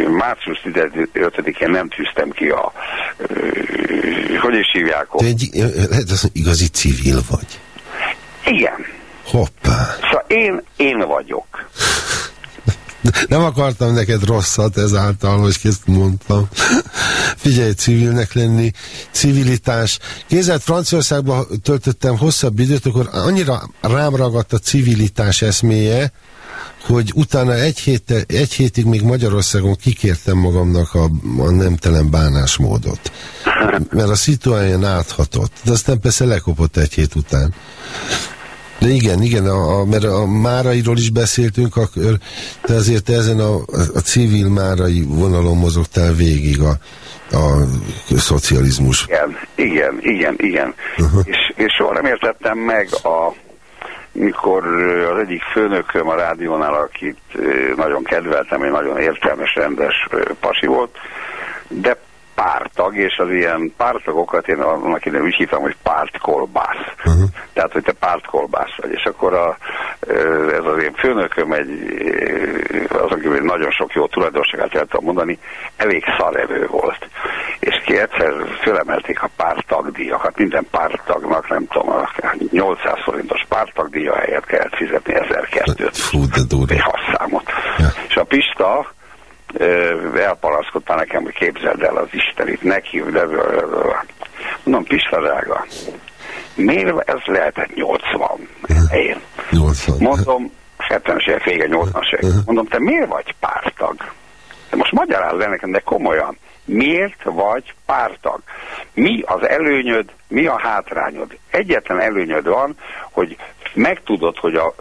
március 15-én nem tűztem ki a, ö, hogy is hívják ott. egy, lehet, az igazi civil vagy. Igen. Hoppá. Szóval én, én vagyok. Nem akartam neked rosszat ezáltal, hogy ezt mondtam. Figyelj, civilnek lenni, civilitás. Kézzel Franciaországban töltöttem hosszabb időt, akkor annyira rám ragadt a civilitás eszméje, hogy utána egy, héte, egy hétig még Magyarországon kikértem magamnak a, a nemtelen bánásmódot. Mert a szituáján áthatott. De aztán persze lekopott egy hét után. De igen, igen, a, a, mert a Márairól is beszéltünk, akkor te azért ezen a, a civil Márai vonalon mozogtál végig a, a szocializmus. Igen, igen, igen, igen. Uh-huh. És, és soha nem értettem meg a mikor az egyik főnököm a rádiónál, akit nagyon kedveltem, egy nagyon értelmes, rendes pasi volt, de pártag, és az ilyen pártagokat én annak idején úgy hívtam, hogy pártkolbász. Uh-huh. Tehát, hogy te pártkolbász vagy. És akkor a, ez az én főnököm egy, azon kívül nagyon sok jó tulajdonságát el tudom mondani, elég szarevő volt. És ki egyszer fölemelték a pártagdíjakat, minden pártagnak, nem tudom, a 800 forintos pártagdíja helyett kellett fizetni 1002-t. Fú, de durva. Hasszámot. Ja. És a Pista elpalaszkodta nekem, hogy képzeld el az Istenit, neki, de mondom, Pista drága, miért ez lehetett 80 én? 80. Mondom, 70-es évek vége, 80-as évek. Mondom, te miért vagy pártag? De most magyarázz el nekem, de komolyan. Miért vagy pártag? Mi az előnyöd, mi a hátrányod? Egyetlen előnyöd van, hogy megtudod, hogy a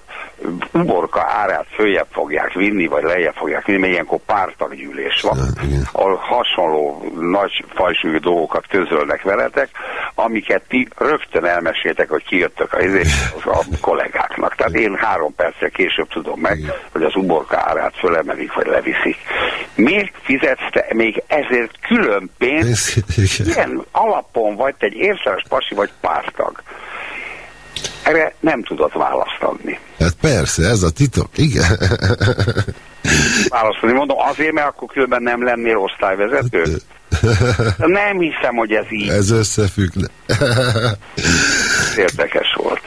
uborka árát följebb fogják vinni, vagy lejjebb fogják vinni, mert ilyenkor pártaggyűlés van, ahol hasonló nagy fajsúlyú dolgokat közölnek veletek, amiket ti rögtön elmeséltek, hogy kijöttök a, a kollégáknak. Tehát én három perccel később tudom meg, igen. hogy az uborka árát fölemelik, vagy leviszik. Miért fizetsz te még ezért külön pénzt? Ilyen alapon vagy, te egy értelmes pasi vagy pártag. Erre nem tudott választ adni. Hát persze, ez a titok, igen. Válaszolni mondom, azért, mert akkor különben nem lennél osztályvezető. Nem hiszem, hogy ez így. Ez összefügg. Érdekes volt.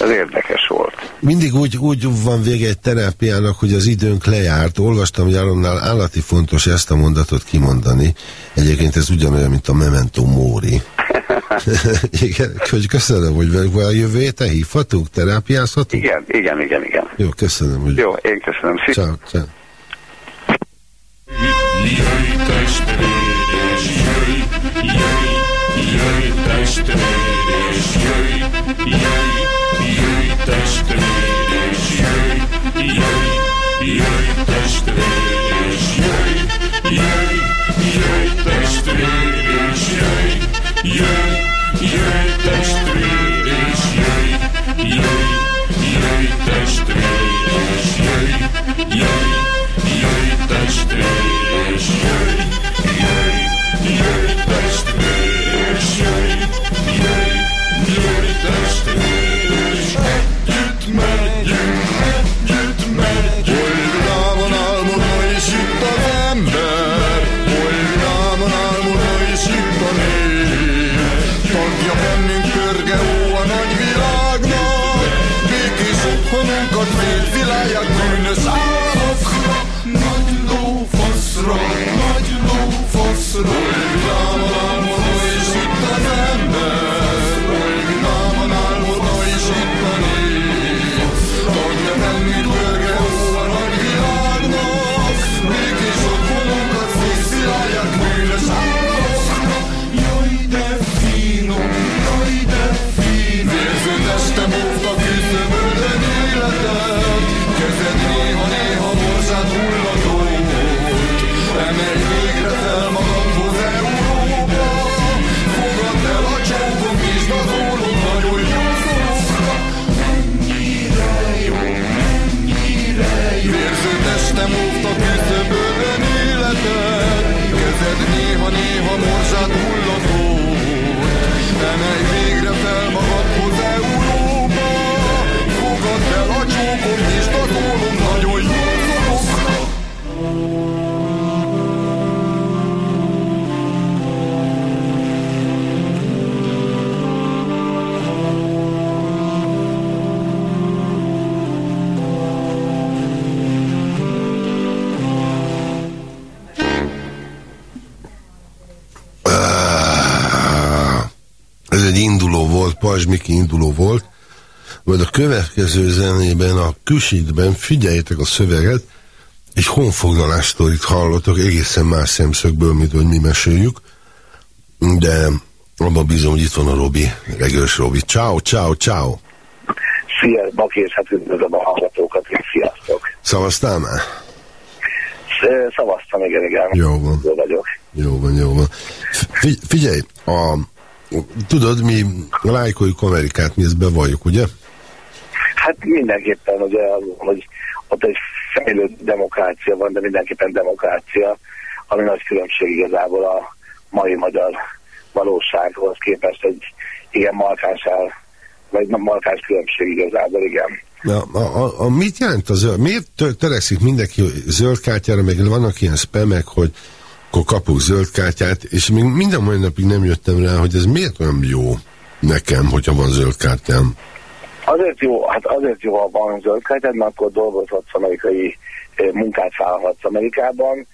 Ez érdekes volt. Mindig úgy, úgy van vége egy terápiának, hogy az időnk lejárt. Olvastam, hogy Aronnál állati fontos ezt a mondatot kimondani. Egyébként ez ugyanolyan, mint a Memento Mori. igen, hogy köszönöm, hogy a jövő héten hívhatunk, terápiázhatunk? Igen, igen, igen, igen. Jó, köszönöm. Hogy... Jó, én köszönöm. Ciao, ciao. Jöjj, testvér, és jöjj, jöjj, jöjj, testvér, és jöjj, jöjj, jöjj, testvér, és jöjj, jöjj, jöjj, testvér, és jöjj, jöjj, jöjj, testvér, és jöjj, jöjj, Yeah. Következő zenében, a Küsitben, figyeljétek a szöveget, egy honfoglalásztorit hallottak egészen más szemszögből, mint hogy mi meséljük, de abban bízom, hogy itt van a Robi, regős Robi. Ciao, ciao, ciao! Szia, Baki, és hát üdvözlöm a hallgatókat, és sziasztok! Szavaztál már? Szavaztam, igen, igen. Jó van. Jó vagyok. Jó van, jó van. Figy figyelj, a, tudod, mi lájkoljuk Amerikát, mi ezt bevalljuk, ugye? Hát mindenképpen, ugye, hogy ott egy fejlődő demokrácia van, de mindenképpen demokrácia, ami nagy különbség igazából a mai magyar valósághoz képest egy igen markáns vagy markáns különbség igazából, igen. A, a, a, a mit jelent az zöld? Miért törekszik mindenki zöld kártyára, meg vannak ilyen spemek, hogy akkor kapok zöld kártyát, és még minden mai napig nem jöttem rá, hogy ez miért olyan jó nekem, hogyha van zöld kártyám. Azért jó, hát azért jó, ha van zöld kártyád, mert akkor dolgozhatsz amerikai munkát vállalhatsz Amerikában.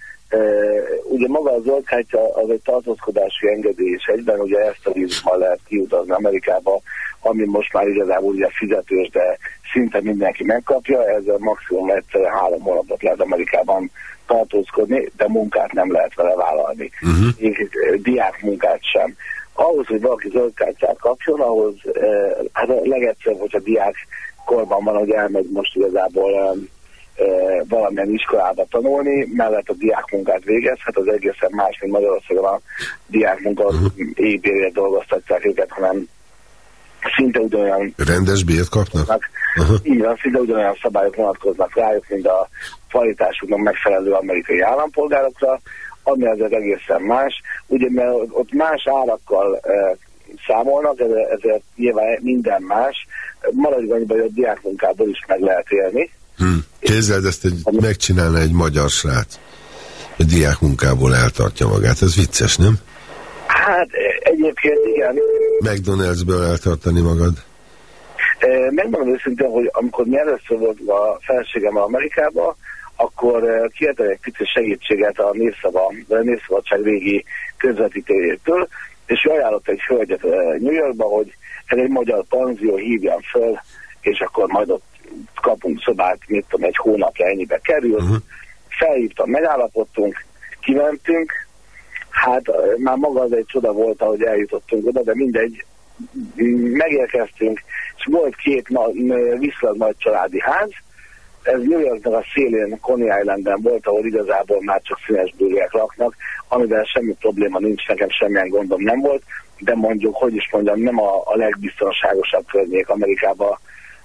Ugye maga a zöld kártya az egy tartózkodási engedély, és egyben ugye ezt a vízummal lehet kiutazni Amerikába, ami most már igazából ugye fizetős, de szinte mindenki megkapja, ezzel maximum egyszer három hónapot lehet Amerikában tartózkodni, de munkát nem lehet vele vállalni. Uh-huh. Diák munkát sem. Ahhoz, hogy valaki zöld kártyát kapjon, ahhoz eh, hát a legegyszerűbb, hogyha diák korban van, hogy elmegy most igazából eh, eh, valamilyen iskolába tanulni, mellett a diákmunkát végezhet, az egészen más, mint Magyarországon a diákmunka éjbérért dolgoztatják őket, hanem szinte ugyanolyan... Rendes bért kapnak? Uh-huh. Így van, szinte ugyanolyan szabályok vonatkoznak rájuk, mint a kvalitásuknak megfelelő amerikai állampolgárokra, ami azért egészen más. Ugye, mert ott más árakkal e, számolnak, ezért nyilván minden más. Maradj annyiban, hogy a diákmunkából is meg lehet élni. Hmm. Képzeld, ezt egy, megcsinálna egy magyar srác. A diákmunkából eltartja magát. Ez vicces, nem? Hát egyébként igen. McDonald'sből eltartani magad? Megmondom őszintén, hogy amikor mi először volt a feleségem Amerikába, akkor kértem egy picit segítséget a Népszava, a Népszabadság régi közvetítőjétől, és ő ajánlott egy hölgyet New Yorkba, hogy ez egy magyar panzió, hívjam föl, és akkor majd ott kapunk szobát, mit tudom, egy hónapja ennyibe kerül. Uh-huh. Felhívtam, megállapodtunk, kimentünk, hát már maga az egy csoda volt, ahogy eljutottunk oda, de mindegy, megérkeztünk, és volt két na, viszonylag nagy családi ház, ez New Yorknak a szélén, Coney Islanden volt, ahol igazából már csak színes bőrűek laknak, amivel semmi probléma nincs, nekem semmilyen gondom nem volt, de mondjuk, hogy is mondjam, nem a, a legbiztonságosabb környék Amerikában,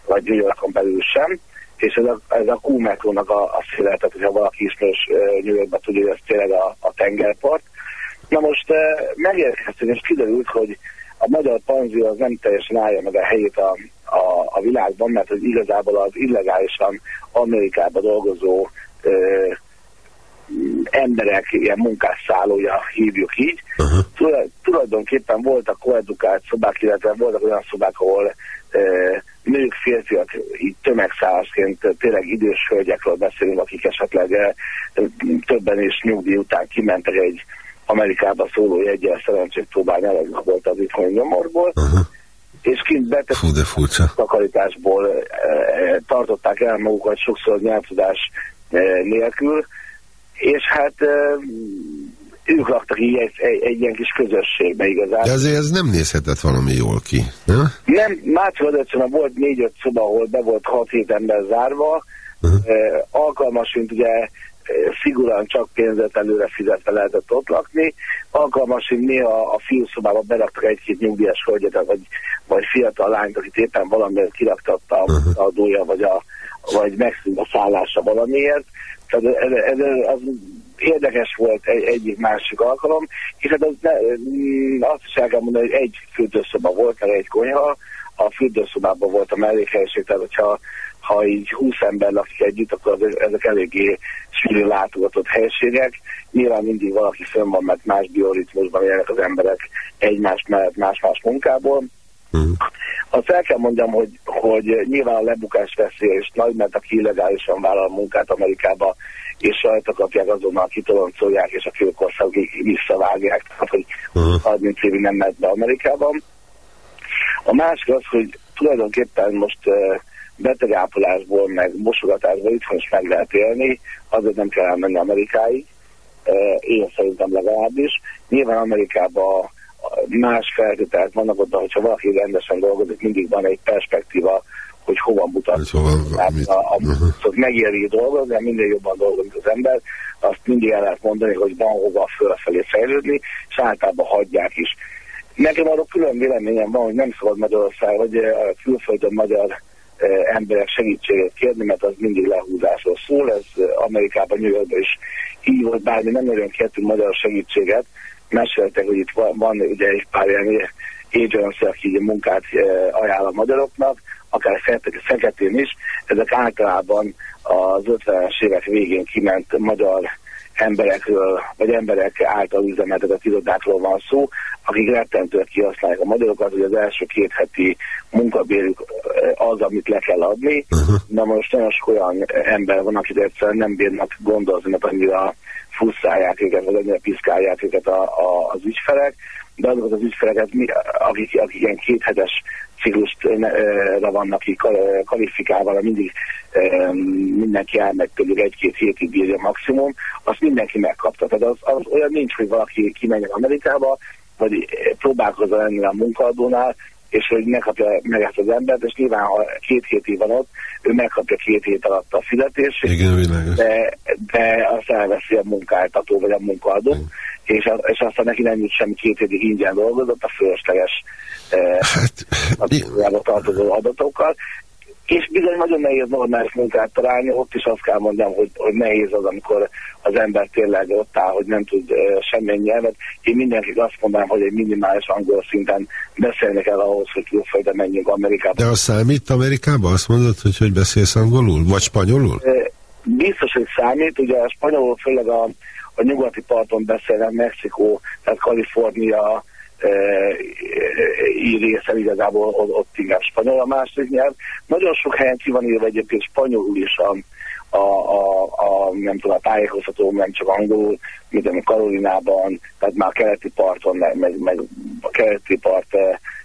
vagy New Yorkon belül sem, és ez a, ez a Q metrónak a, a széle, tehát hogyha valaki ismerős New Yorkban tudja, hogy ez tényleg a, a tengerpart. Na most megérkeztünk, és kiderült, hogy a magyar panzió az nem teljesen állja meg a helyét a, a, a világban, mert hogy igazából az illegálisan Amerikában dolgozó ö, emberek ilyen munkásszállója hívjuk így. Uh-huh. Tulajdonképpen voltak koedukált szobák, illetve voltak olyan szobák, ahol ö, nők, férfiak így tömegszállásként tényleg idős hölgyekről beszélünk, akik esetleg ö, többen és nyugdíj után kimentek egy Amerikába szóló jegyel szerencsét próbálni, eleg volt az itthoni nyomorból. Uh-huh és kint betett Fú, de furcsa. takarításból e, tartották el magukat sokszor nyelvtudás e, nélkül, és hát ők laktak így egy, egy, egy ilyen kis közösségbe igazán. De azért ez nem nézhetett valami jól ki, nem? Nem, március volt négy-öt szoba, ahol be volt hat-hét ember zárva, uh-huh. e, alkalmasint ugye szigorúan csak pénzet előre fizetve lehetett ott lakni. Alkalmasint néha a fiúszobába beraktak egy-két nyugdíjas hölgyet, vagy, vagy fiatal lányt, akit éppen valamiért kiraktatta a uh-huh. adója, vagy, a, vagy megszűnt a szállása valamiért. Tehát ez, ez, az érdekes volt egy, egyik másik alkalom, és hát az ne, mm, azt is el kell mondani, hogy egy fürdőszoba volt, meg egy konyha, a fürdőszobában volt a mellékhelyiség, tehát hogyha ha így 20 ember lakik együtt, akkor ezek eléggé sűrű látogatott helységek. Nyilván mindig valaki fönn van, mert más bioritmusban élnek az emberek egymás mellett más-más munkából. Uh-huh. Azt el kell mondjam, hogy, hogy nyilván a lebukás veszélye és nagy, mert aki illegálisan vállal munkát Amerikába, és rajta kapják azonnal kitoloncolják, és a főkorszakig visszavágják, tehát hogy uh-huh. 30 évig nem mehet be Amerikában. A másik az, hogy tulajdonképpen most betegápolásból, meg mosogatásból itthon is meg lehet élni, azért nem kell elmenni Amerikáig, én szerintem legalábbis. Nyilván Amerikában más feltételek vannak ott, hogyha valaki rendesen dolgozik, mindig van egy perspektíva, hogy hova mutat. Hova, hát, a, a, uh-huh. szóval megéri dolgozni, de minél jobban dolgozik az ember, azt mindig el lehet mondani, hogy van hova fölfelé fejlődni, és általában hagyják is. Nekem arról külön véleményem van, hogy nem szabad Magyarország, vagy a külföldön magyar emberek segítséget kérni, mert az mindig lehúzásról szól, ez Amerikában, New Yorkban is így volt, bármi nem nagyon kértünk magyar segítséget, meséltek, hogy itt van, van ugye egy pár ilyen agency, aki munkát ajánl a magyaroknak, akár feketén is, ezek általában az 50-es évek végén kiment magyar emberekről, vagy emberek által üzemeltetett irodákról van szó, akik rettentően kihasználják a magyarokat, hogy az első két heti munkabérük eh, az, amit le kell adni. Uh-huh. Na most nagyon sok olyan ember van, akik egyszerűen nem bírnak gondozni, mert annyira fusszálják őket, vagy annyira piszkálják őket a, a, az ügyfelek, de azokat az ügyfeleket, akik, akik ilyen kéthetes ciklusra vannak ki kvalifikálva, mindig mindenki elmegy tőlük egy-két hétig bírja maximum, azt mindenki megkapta. Tehát az, az olyan nincs, hogy valaki kimenjen Amerikába, vagy próbálkozza lenni a munkaadónál, és hogy megkapja meg ezt az embert, és nyilván, ha két hétig van ott, ő megkapja két hét alatt a fizetését, Igen, de, de azt elveszi a munkáltató vagy a munkaadó, Igen. És, és aztán neki nem jut semmi két hétig ingyen dolgozott a fölösleges eh, hát, tartozó adatokkal, és bizony nagyon nehéz normális munkát találni, ott is azt kell mondjam, hogy, hogy nehéz az, amikor az ember tényleg ott áll, hogy nem tud uh, semmilyen nyelvet. Én mindenkit azt mondanám, hogy egy minimális angol szinten beszélni kell ahhoz, hogy külföldre menjünk Amerikába. De az számít Amerikába? Azt mondod, hogy hogy beszélsz angolul? Vagy spanyolul? Uh, biztos, hogy számít. Ugye a spanyolul főleg a, a nyugati parton beszélnek, Mexikó, tehát Kalifornia, így részen igazából ott inkább spanyol a második nyelv. Nagyon sok helyen ki van írva egyébként spanyolul is a, a, a, a, nem tudom, a tájékoztató, nem csak angolul, mint a Karolinában, tehát már a keleti parton, meg, meg, a keleti part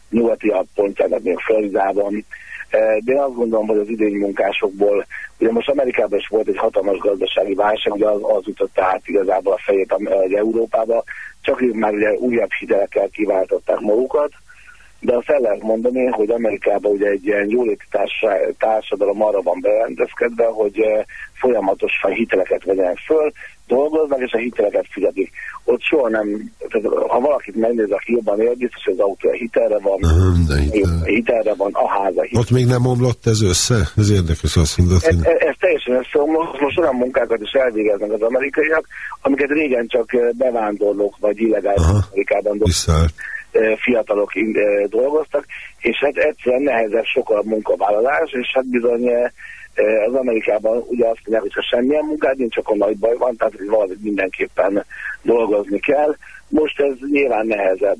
nyugati pontján, tehát még Floridában. De én azt gondolom, hogy az idény munkásokból, ugye most Amerikában is volt egy hatalmas gazdasági válság, ugye az, az ütötte át igazából a fejét Európába, csak ők már ugye újabb hitelekkel kiváltották magukat, de azt el lehet mondani, hogy Amerikában ugye egy ilyen jóléti társadalom arra van berendezkedve, hogy eh, folyamatosan hiteleket vegyenek föl, dolgoznak, és a hiteleket fizetik. Ott soha nem, tehát ha valakit megnéz, aki jobban él, biztos, hogy az autó a hitelre van, de hitel. hitelre van, a háza hitel. Ott még nem omlott ez össze? Ez érdekes azt mondod. Ez, ez, ez teljesen összeomlott. Most olyan munkákat is elvégeznek az amerikaiak, amiket régen csak eh, bevándorlók vagy illegális Amerikában dolgoztak fiatalok dolgoztak, és hát egyszerűen nehezebb sokkal a munkavállalás, és hát bizony az Amerikában ugye azt mondják, hogy ha semmilyen munkád nincs, akkor nagy baj van, tehát hogy valahogy mindenképpen dolgozni kell. Most ez nyilván nehezebb.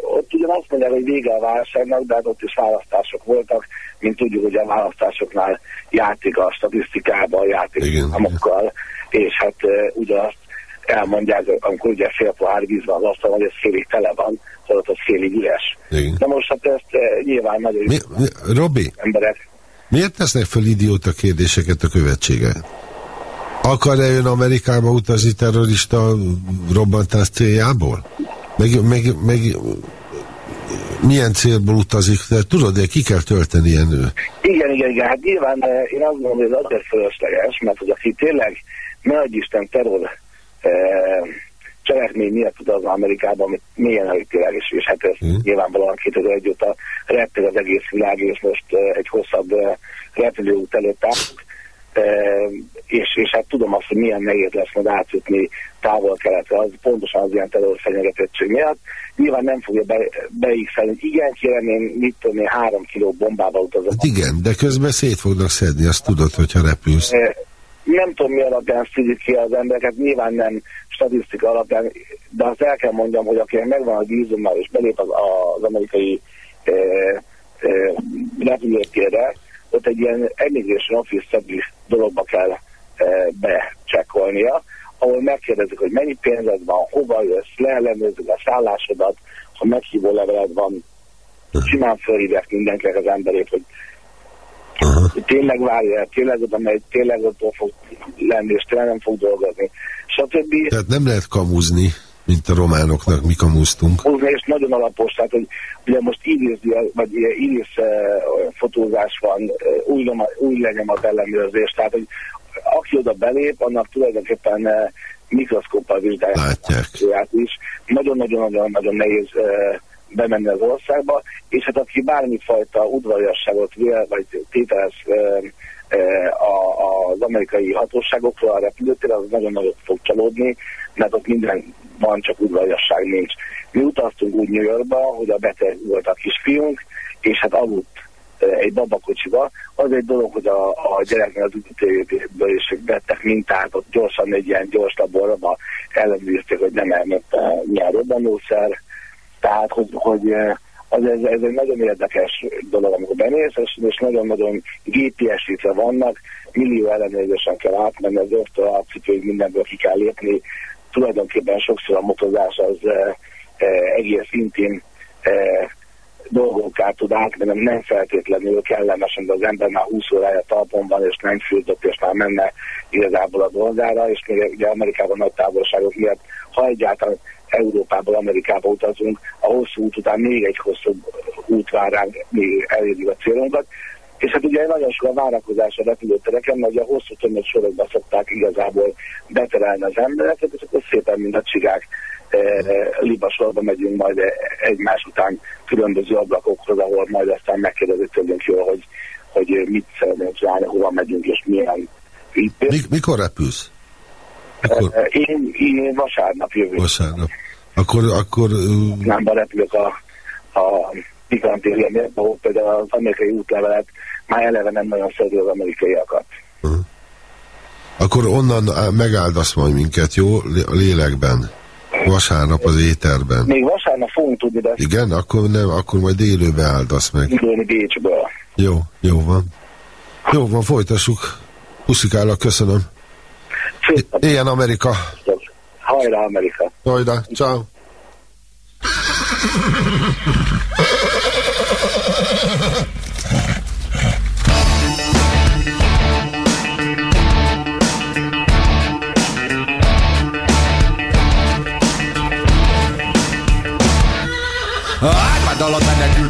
Ott ugyan azt mondják, hogy vége a válságnak, de hát ott is választások voltak, mint tudjuk, hogy a választásoknál játék a statisztikában, játék amokkal, és hát ugye azt elmondják, amikor ugye fél pohár víz van az asztal, hogy ez félig tele van, holott az félig üres. Igen. De most hát ezt nyilván nagyon mi, mi, Robi, emberek Miért tesznek fel idióta kérdéseket a követsége? Akar-e ön Amerikába utazni terrorista robbantás céljából? Meg, meg, meg milyen célból utazik? De tudod, de ki kell tölteni ilyen ő? Igen, igen, igen. Hát nyilván eh, én azt gondolom, hogy ez azért fölösleges, mert hogy aki tényleg ne adj Isten terror cselekmény miatt utazna Amerikában, amit milyen elítéleg is, és hát ez mm. nyilvánvalóan 2001 óta repül az egész világ, és most egy hosszabb repülőút előtt állunk, és, és hát tudom azt, hogy milyen nehéz lesz majd átjutni távol-keletre, az pontosan az ilyen terrorfenyegetettség miatt. Nyilván nem fogja be, beigszelni, hogy igen, kérem, én mit tudom én, három kiló bombába utazom. Hát igen, de közben szét fognak szedni, azt tudod, hogyha repülsz. Uh, nem tudom, mi alapján szülik ki az embereket, nyilván nem statisztika alapján, de azt el kell mondjam, hogy aki megvan a vízummal és belép az, az amerikai e, e, repülőtérre, ott egy ilyen immigration office dologba kell e, becsekkolnia, ahol megkérdezik, hogy mennyi pénzed van, hova jössz, leellenőrzik a szállásodat, ha meghívó leveled van, simán fölhívják mindenkinek az emberét, hogy Hogy tényleg várja, tényleg oda megy, tényleg ott fog lenni, és tényleg nem fog dolgozni, stb. Tehát nem lehet kamuzni, mint a románoknak mi kamuztunk. Hozzá és nagyon alapos, tehát hogy ugye most íris, vagy íris uh, fotózás van, uh, új, loma, új lenyomat ellenőrzés, tehát hogy aki oda belép, annak tulajdonképpen uh, mikroszkóppal vizsgálják Látják. is. Nagyon-nagyon-nagyon nehéz uh, bemenni az országba, és hát aki bármifajta udvariasságot vél, vagy tételez uh, az amerikai hatóságokról a repülőtér, az nagyon nagyot fog csalódni, mert ott minden van, csak udvariasság nincs. Mi utaztunk úgy New Yorkba, hogy a beteg volt a kisfiunk, és hát aludt egy babakocsiba. Az egy dolog, hogy a, a gyereknek az ütőjéből is vettek mintát, ott gyorsan egy ilyen gyors laborba ellenőrizték, hogy nem elment milyen robbanószer. Tehát, hogy, hogy az, ez, ez egy nagyon érdekes dolog, amikor bemész, és, és nagyon-nagyon GPS-ítve vannak, millió ellenőrzésen kell átmenni, az öftől a cipőig mindenből ki kell lépni. Tulajdonképpen sokszor a motozás az eh, eh, egész szintén eh, dolgokká tud átmenni, nem feltétlenül kellemesen, de az ember már 20 órája talpon van, és nem fürdött, és már menne igazából a dolgára, és még ugye Amerikában nagy távolságok miatt, ha egyáltalán Európából Amerikába utazunk, a hosszú út után még egy hosszú út vár ránk, még elérjük a célunkat. És hát ugye nagyon sok a várakozás a repülőtereken, mert ugye a hosszú tömött sorokba szokták igazából beterelni az embereket, és akkor szépen, mint a csigák, e, liba sorba megyünk majd egymás után különböző ablakokhoz, ahol majd aztán megkérdezik tőlünk jól, hogy, hogy mit szeretnénk csinálni, hova megyünk, és milyen Mik, mikor repülsz? Mikor? E, Én, én vasárnap jövök. Vasárnap. Akkor, akkor uh, Nem repülök a, a pikantériámért, ahol például az amerikai útlevelet már eleve nem nagyon szerű az amerikaiakat. akkor onnan megáldasz majd minket, jó? A lélekben. Vasárnap az éterben. Még vasárnap fogunk tudni, de Igen, akkor nem, akkor majd élőbe áldasz meg. indulni Bécsből. Jó, jó van. Jó van, folytassuk. Puszikálak, köszönöm. Ilyen Amerika. Hajrá, Amerika! Hajda, ciao. A árvád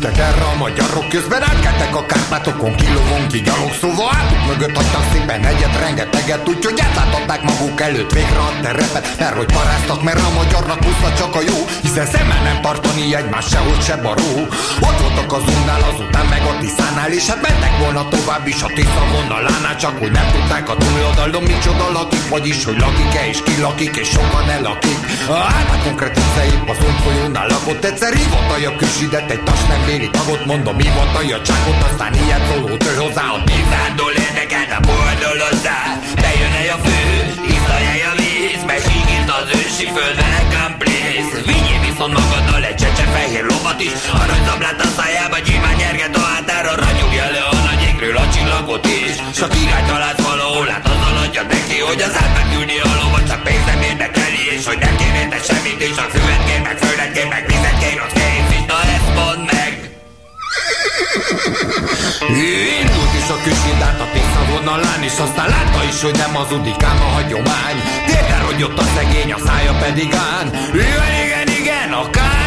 menekültek erre a magyarok Közben átkeltek a Kárpátokon kilovon ki gyalog Szóval átuk mögött hagytak szépen egyet rengeteget Úgyhogy átlátották maguk előtt végre a terepet Mert hogy paráztak, mert a magyarnak puszta csak a jó Hiszen szemmel nem tartani egymás sehogy se baró. Ott voltak az unnál, azután meg a Tiszánál És hát mentek volna tovább is a Tisza vonalánál Csak hogy nem tudták a túloldalon micsoda lakik Vagyis hogy lakik-e és ki lakik és sokan elakik. A árvád konkrét az folyónál lakott Egyszer hívott a küsidet egy tas nem véri tagot Mondom hívott a csákot aztán ilyet szóló tör hozzá A tízándól érdekelt a boldol hozzá Bejön-e a fő, iszalja a víz Meg hígít az ősi föld welcome please. Vigyél viszont magaddal egy csecse fehér lovat is Aranyzablát a szájába gyémán nyerget a hátára Ragyogja le a nagy égről a csillagot is. S a király találsz valahol, hát azzal adja neki Hogy az átmekülni a lovat csak pénz nem érdekeli És hogy nem kérnéte semmit és csak füvet kér meg, földet kér meg, vizet kér, az kész is, na ezt mondd meg Indult is a küsindát a Tisza vonalán És aztán látta is, hogy nem hazudik ám a hagyomány. Térden rogyott a szegény, a szája pedig án. Igen, igen, igen, a kánoán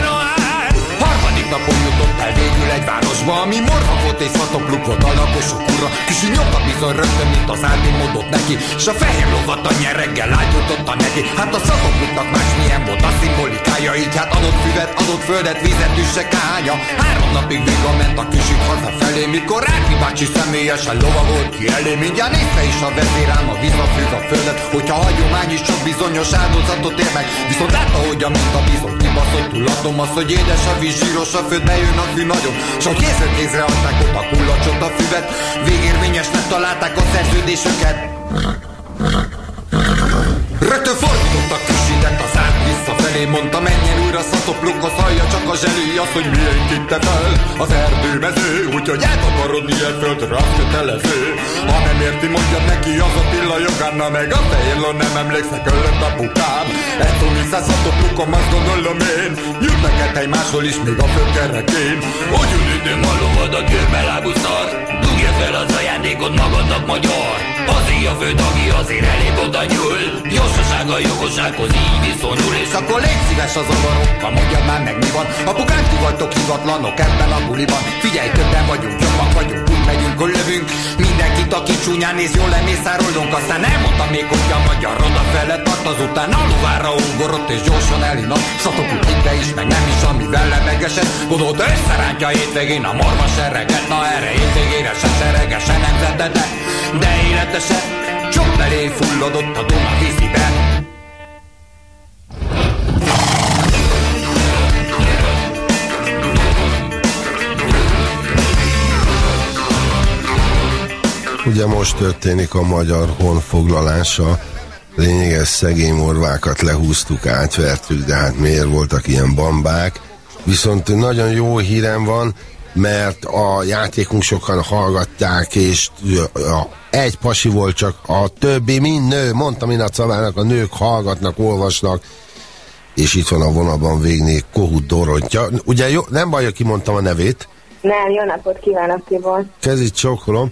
Harmadik napon jutott el végül egy városba Ami morva volt és szatokluk volt a lakosok ura. Kisi nyomta bizony rögtön, mint az Ádin mondott neki S a fehér lovat annyi reggel ágyújtotta neki. Hát a szatokluknak másmilyen volt a szimbolikája Így hát adott füvet, adott földet, vizet, üsse kánya. Három napig véga ment a kisik hazafelé Mikor Rákmi bácsi személyesen lovagolt ki elé. Mindjárt nézte is a vezérám a vízafűz a földet Hogyha a hagyomány is csak bizonyos áldozatot ér meg. Viszont látta, hogy a minta bizony kibaszott tudatom Az, hogy édes a víz, zsíros a föld, bejön a fű nagyon. Csak kézről kézre adták ott a kullacsot a füvet. Végérvényesnek találták a szerződésüket. Rögtön fordítottak az át én mondta, menjen újra szatopluk, a szalja csak a zselű, az, hogy kitte fel az erdőmező, úgyhogy eltakarodni e földre, az kötelező. Ha nem érti, mondja neki, az a pilla jogánna, meg a fejéllon nem emlékszek, öllött apukám. Egy tunisza szatoplukom, azt gondolom én, jut neked egy máshol is, még a földkerekén. Hogy üdítőm a lovad a győrmelábú szar, dugja fel az ajándékot magadnak magyar. Azért a főtagi azért elég oda nyúl, gyorsasága jogosághoz így viszonyul, és akkor légy szíves az avarokkal, mondjad már meg mi van. Apukám ti vagytok hivatlanok ebben a buliban, figyelj többen vagyunk, jobban vagyunk, megyünk, lövünk. Mindenkit, aki csúnyán néz, jól lemészárolunk, aztán elmondtam még, hogy a magyar odafele tart, azután aluvára ugorott és gyorsan elinap. Szatokuk ide is, meg nem is, amivel lemegesett. Gondolta összerántja hétvégén a morva serreget, na erre hétvégére se serege, se nemzete, de, de életese, csak belé fulladott a Duna vízibe. Ugye most történik a magyar honfoglalása, lényeges szegény morvákat lehúztuk, átvertük, de hát miért voltak ilyen bambák? Viszont nagyon jó hírem van, mert a játékunk sokan hallgatták, és egy pasi volt csak, a többi mind nő, mondtam én a szavának, a nők hallgatnak, olvasnak, és itt van a vonalban végné Kohut Dorontya. Ugye jó, nem baj, hogy kimondtam a nevét. Nem, jó napot kívánok, Tibor. Kezit csókolom.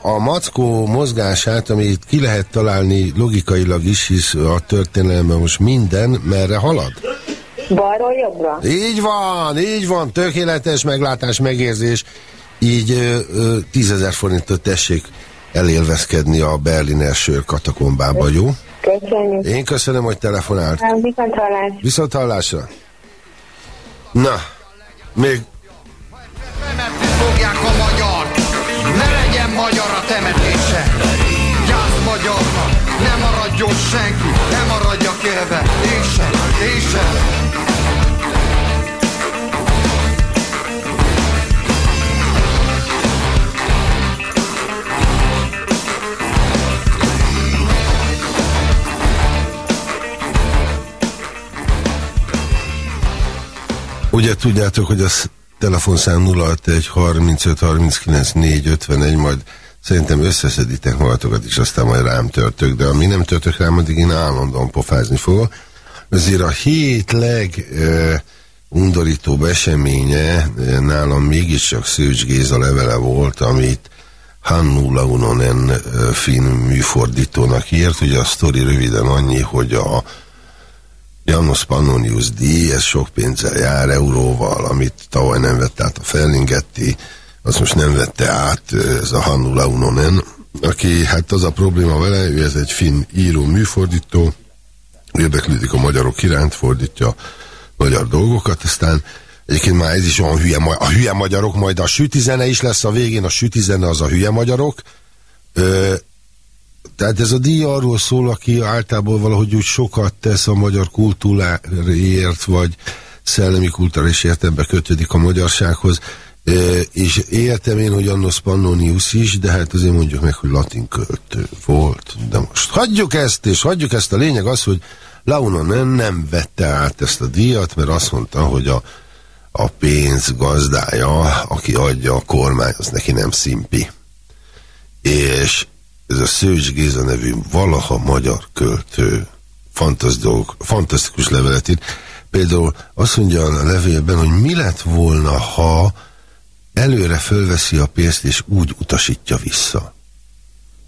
A mackó mozgását, amit ki lehet találni logikailag is, hisz a történelemben most minden, merre halad? Balról jobbra? Így van, így van, tökéletes meglátás, megérzés. Így tízezer forintot tessék elélvezkedni a Berliner sör katakombába, jó? Köszönjük. Én köszönöm, hogy telefonált. Viszont hallás. Viszont hallásra. Na, még fogják a magyar magyar a temetése. Gyász magyarnak Ne maradjon senki Ne maradjak élve Én sem, én sem. Ugye tudjátok, hogy a sz- telefonszám 061 35 39 4 51, majd szerintem összeszeditek magatokat is, aztán majd rám törtök, de ami nem törtök rám, addig én állandóan pofázni fogok. Azért a hét leg undorítóbb eseménye nálam mégiscsak Szőcs Géza levele volt, amit Hannu Launonen finn műfordítónak írt. Ugye a sztori röviden annyi, hogy a Janos Pannonius díj, ez sok pénzzel jár, euróval, amit tavaly nem vett át a Ferlingetti, azt most nem vette át ez a Hannu Launonen, aki, hát az a probléma vele, ő ez egy finn író, műfordító, érdeklődik a magyarok iránt, fordítja magyar dolgokat, aztán egyébként már ez is olyan hülye, a hülye magyarok, majd a sütizene is lesz a végén, a sütizene az a hülye magyarok, tehát ez a díj arról szól, aki általában valahogy úgy sokat tesz a magyar kultúráért, vagy szellemi kulturális értelembe kötődik a magyarsághoz, e, és értem én, hogy Annos Pannonius is, de hát azért mondjuk meg, hogy latin költő volt. De most hagyjuk ezt, és hagyjuk ezt. A lényeg az, hogy Launa nem, nem vette át ezt a díjat, mert azt mondta, hogy a, a pénz gazdája, aki adja a kormány, az neki nem szimpi. És ez a Szőcs Géza nevű valaha magyar költő fantasztikus levelet írt. Például azt mondja a levélben, hogy mi lett volna, ha előre fölveszi a pénzt, és úgy utasítja vissza.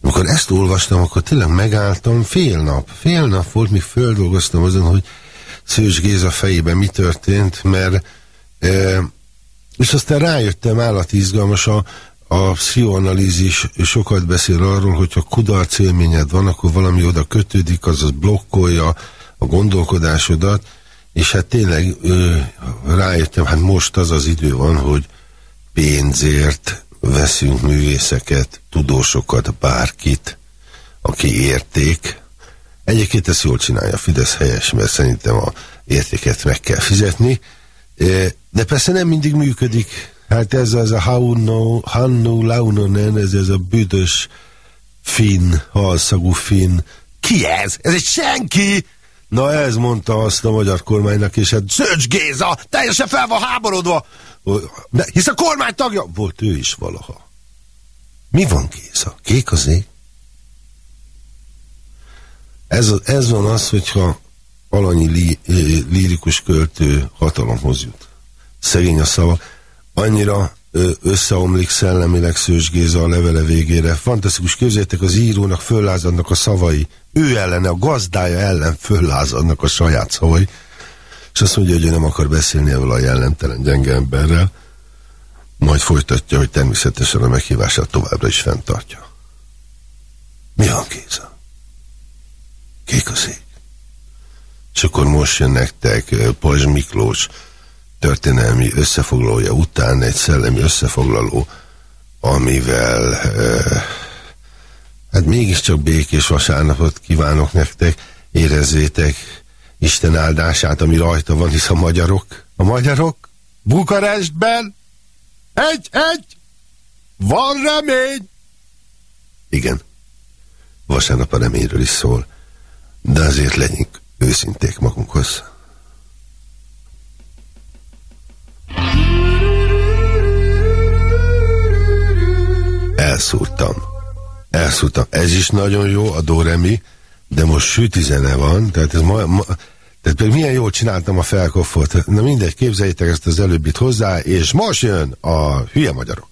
Amikor ezt olvastam, akkor tényleg megálltam, fél nap, fél nap volt, míg földolgoztam azon, hogy Szőcs Géza fejében mi történt, mert e, és aztán rájöttem, állati izgalmas a, a pszichoanalízis sokat beszél arról, hogy ha kudarc élményed van, akkor valami oda kötődik, azaz blokkolja a gondolkodásodat, és hát tényleg ö, rájöttem, hát most az az idő van, hogy pénzért veszünk művészeket, tudósokat, bárkit, aki érték. Egyébként ezt jól csinálja Fidesz helyes, mert szerintem a értéket meg kell fizetni, de persze nem mindig működik, Hát ez az a Hannu, Hannu Launonen, ez, ez a büdös finn, halszagú finn. Ki ez? Ez egy senki! Na ez mondta azt a magyar kormánynak, és hát Szöcs Géza, teljesen fel van háborodva. Hisz a kormány tagja volt ő is valaha. Mi van Géza? Kék az ég? Ez, ez van az, hogyha alanyi lí, lírikus költő hatalomhoz jut. Szegény a szava. Annyira összeomlik szellemileg Szős Géza a levele végére. Fantasztikus, képzeljétek, az írónak föllázadnak a szavai. Ő ellene, a gazdája ellen föllázadnak a saját szavai. És azt mondja, hogy ő nem akar beszélni ebből a jellemtelen gyenge emberrel. Majd folytatja, hogy természetesen a meghívását továbbra is fenntartja. Mi van, Géza? Kék az ég. És akkor most jön nektek Pajzs Miklós történelmi összefoglalója után egy szellemi összefoglaló, amivel eh, hát mégiscsak békés vasárnapot kívánok nektek, érezzétek Isten áldását, ami rajta van, hisz a magyarok, a magyarok Bukarestben egy, egy, van remény. Igen, vasárnap a reményről is szól, de azért legyünk őszinték magunkhoz. Elszúrtam. Elszúrtam. Ez is nagyon jó, a Doremi, de most sütizene van, tehát ez ma, ma tehát például milyen jól csináltam a felkoffot. Na mindegy, képzeljétek ezt az előbbit hozzá, és most jön a hülye magyarok.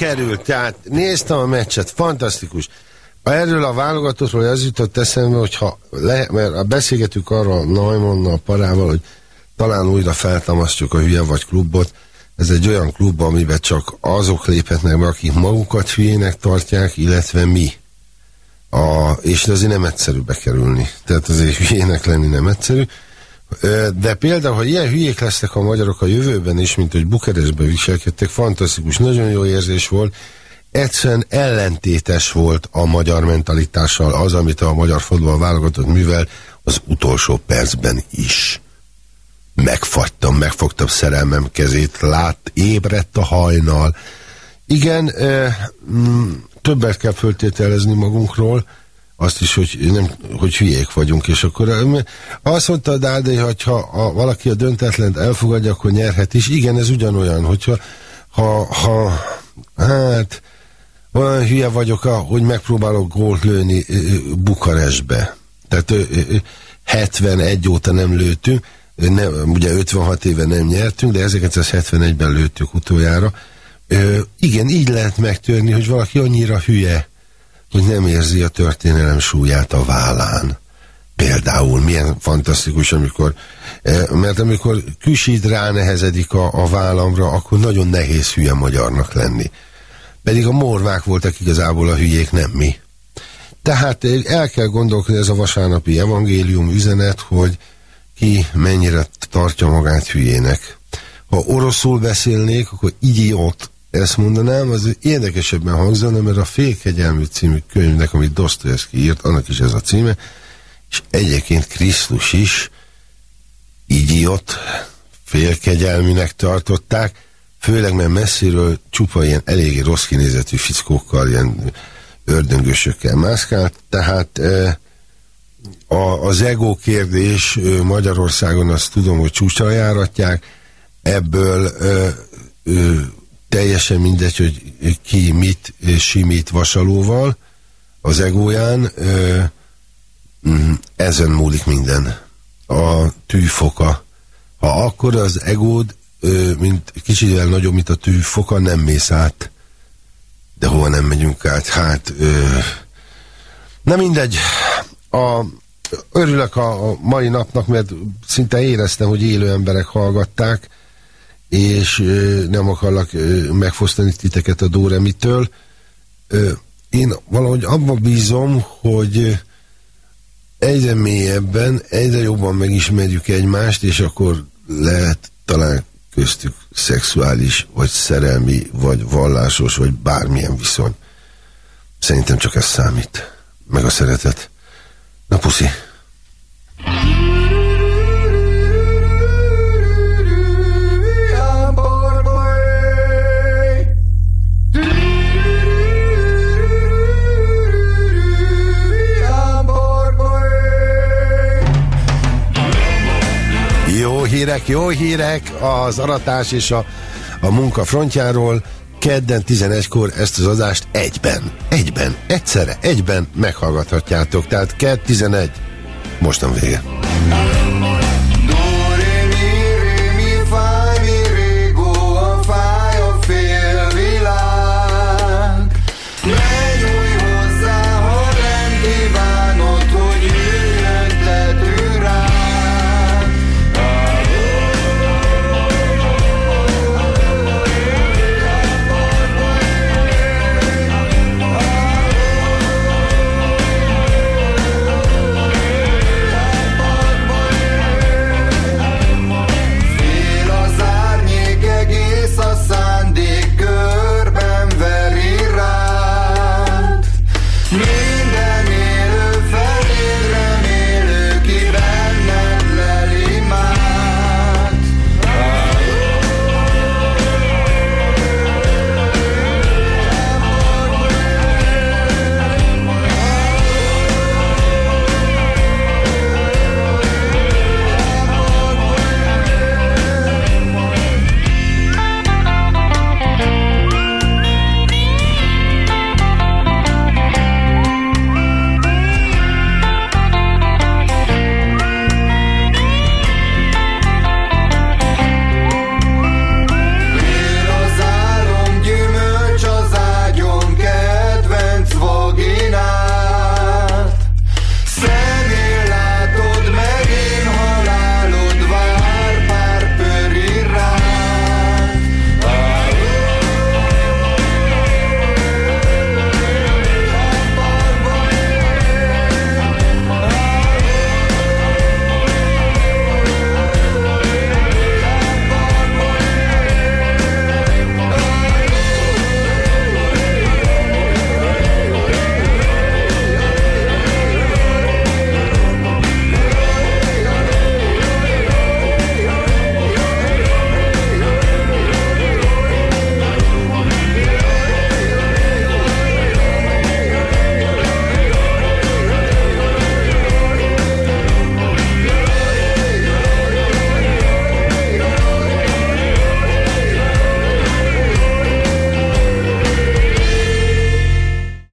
Sikerült, tehát néztem a meccset, fantasztikus. Erről a válogatottról az jutott eszembe, hogyha le, mert beszélgetünk arra a Naimonnal, parával, hogy talán újra feltamasztjuk a hülye vagy klubot. Ez egy olyan klub, amiben csak azok léphetnek be, akik magukat hülyének tartják, illetve mi. A, és azért nem egyszerű bekerülni. Tehát azért hülyének lenni nem egyszerű. De például, ha ilyen hülyék lesznek a magyarok a jövőben is, mint hogy Bukereszbe viselkedtek, fantasztikus, nagyon jó érzés volt. Egyszerűen ellentétes volt a magyar mentalitással az, amit a magyar fotball válogatott művel az utolsó percben is. Megfagytam, megfogtam szerelmem kezét, lát, ébredt a hajnal. Igen, e, m, többet kell föltételezni magunkról, azt is, hogy, nem, hogy hülyék vagyunk, és akkor azt mondta a Dárdai, hogy ha a, valaki a döntetlent elfogadja, akkor nyerhet is. Igen, ez ugyanolyan, hogyha ha, ha hát olyan hülye vagyok, hogy megpróbálok gólt lőni Bukarestbe. Tehát 71 óta nem lőttünk, nem, ugye 56 éve nem nyertünk, de 1971-ben lőttük utoljára. Igen, így lehet megtörni, hogy valaki annyira hülye, hogy nem érzi a történelem súlyát a vállán. Például milyen fantasztikus, amikor, mert amikor küsít ránehezedik a, a vállamra, akkor nagyon nehéz hülye magyarnak lenni. Pedig a morvák voltak igazából a hülyék, nem mi. Tehát el kell gondolkodni ez a vasárnapi evangélium üzenet, hogy ki mennyire tartja magát hülyének. Ha oroszul beszélnék, akkor idiot, ezt mondanám, az érdekesebben hangzana, mert a Félkegyelmű című könyvnek, amit Dostoyevsky írt, annak is ez a címe, és egyébként Krisztus is idiot, félkegyelműnek tartották, főleg mert messziről csupa ilyen eléggé rossz kinézetű fickókkal, ilyen ördöngösökkel mászkált, tehát e, a, az ego kérdés Magyarországon azt tudom, hogy csúcsra járatják, ebből ö, teljesen mindegy, hogy ki mit simít vasalóval az egóján, ö, mm, ezen múlik minden. A tűfoka. Ha akkor az egód, ö, mint kicsivel nagyobb, mint a tűfoka, nem mész át. De hova nem megyünk át? Hát, ö, na mindegy. A, örülök a, a mai napnak, mert szinte éreztem, hogy élő emberek hallgatták, és nem akarlak megfosztani titeket a Dóremitől. Én valahogy abban bízom, hogy egyre mélyebben, egyre jobban megismerjük egymást, és akkor lehet talán köztük szexuális, vagy szerelmi, vagy vallásos, vagy bármilyen viszony. Szerintem csak ez számít. Meg a szeretet. Na puszi. Jó hírek, jó hírek az aratás és a, a munka frontjáról kedden 11-kor ezt az adást egyben, egyben, egyszerre, egyben meghallgathatjátok. Tehát kedd 11, mostan vége.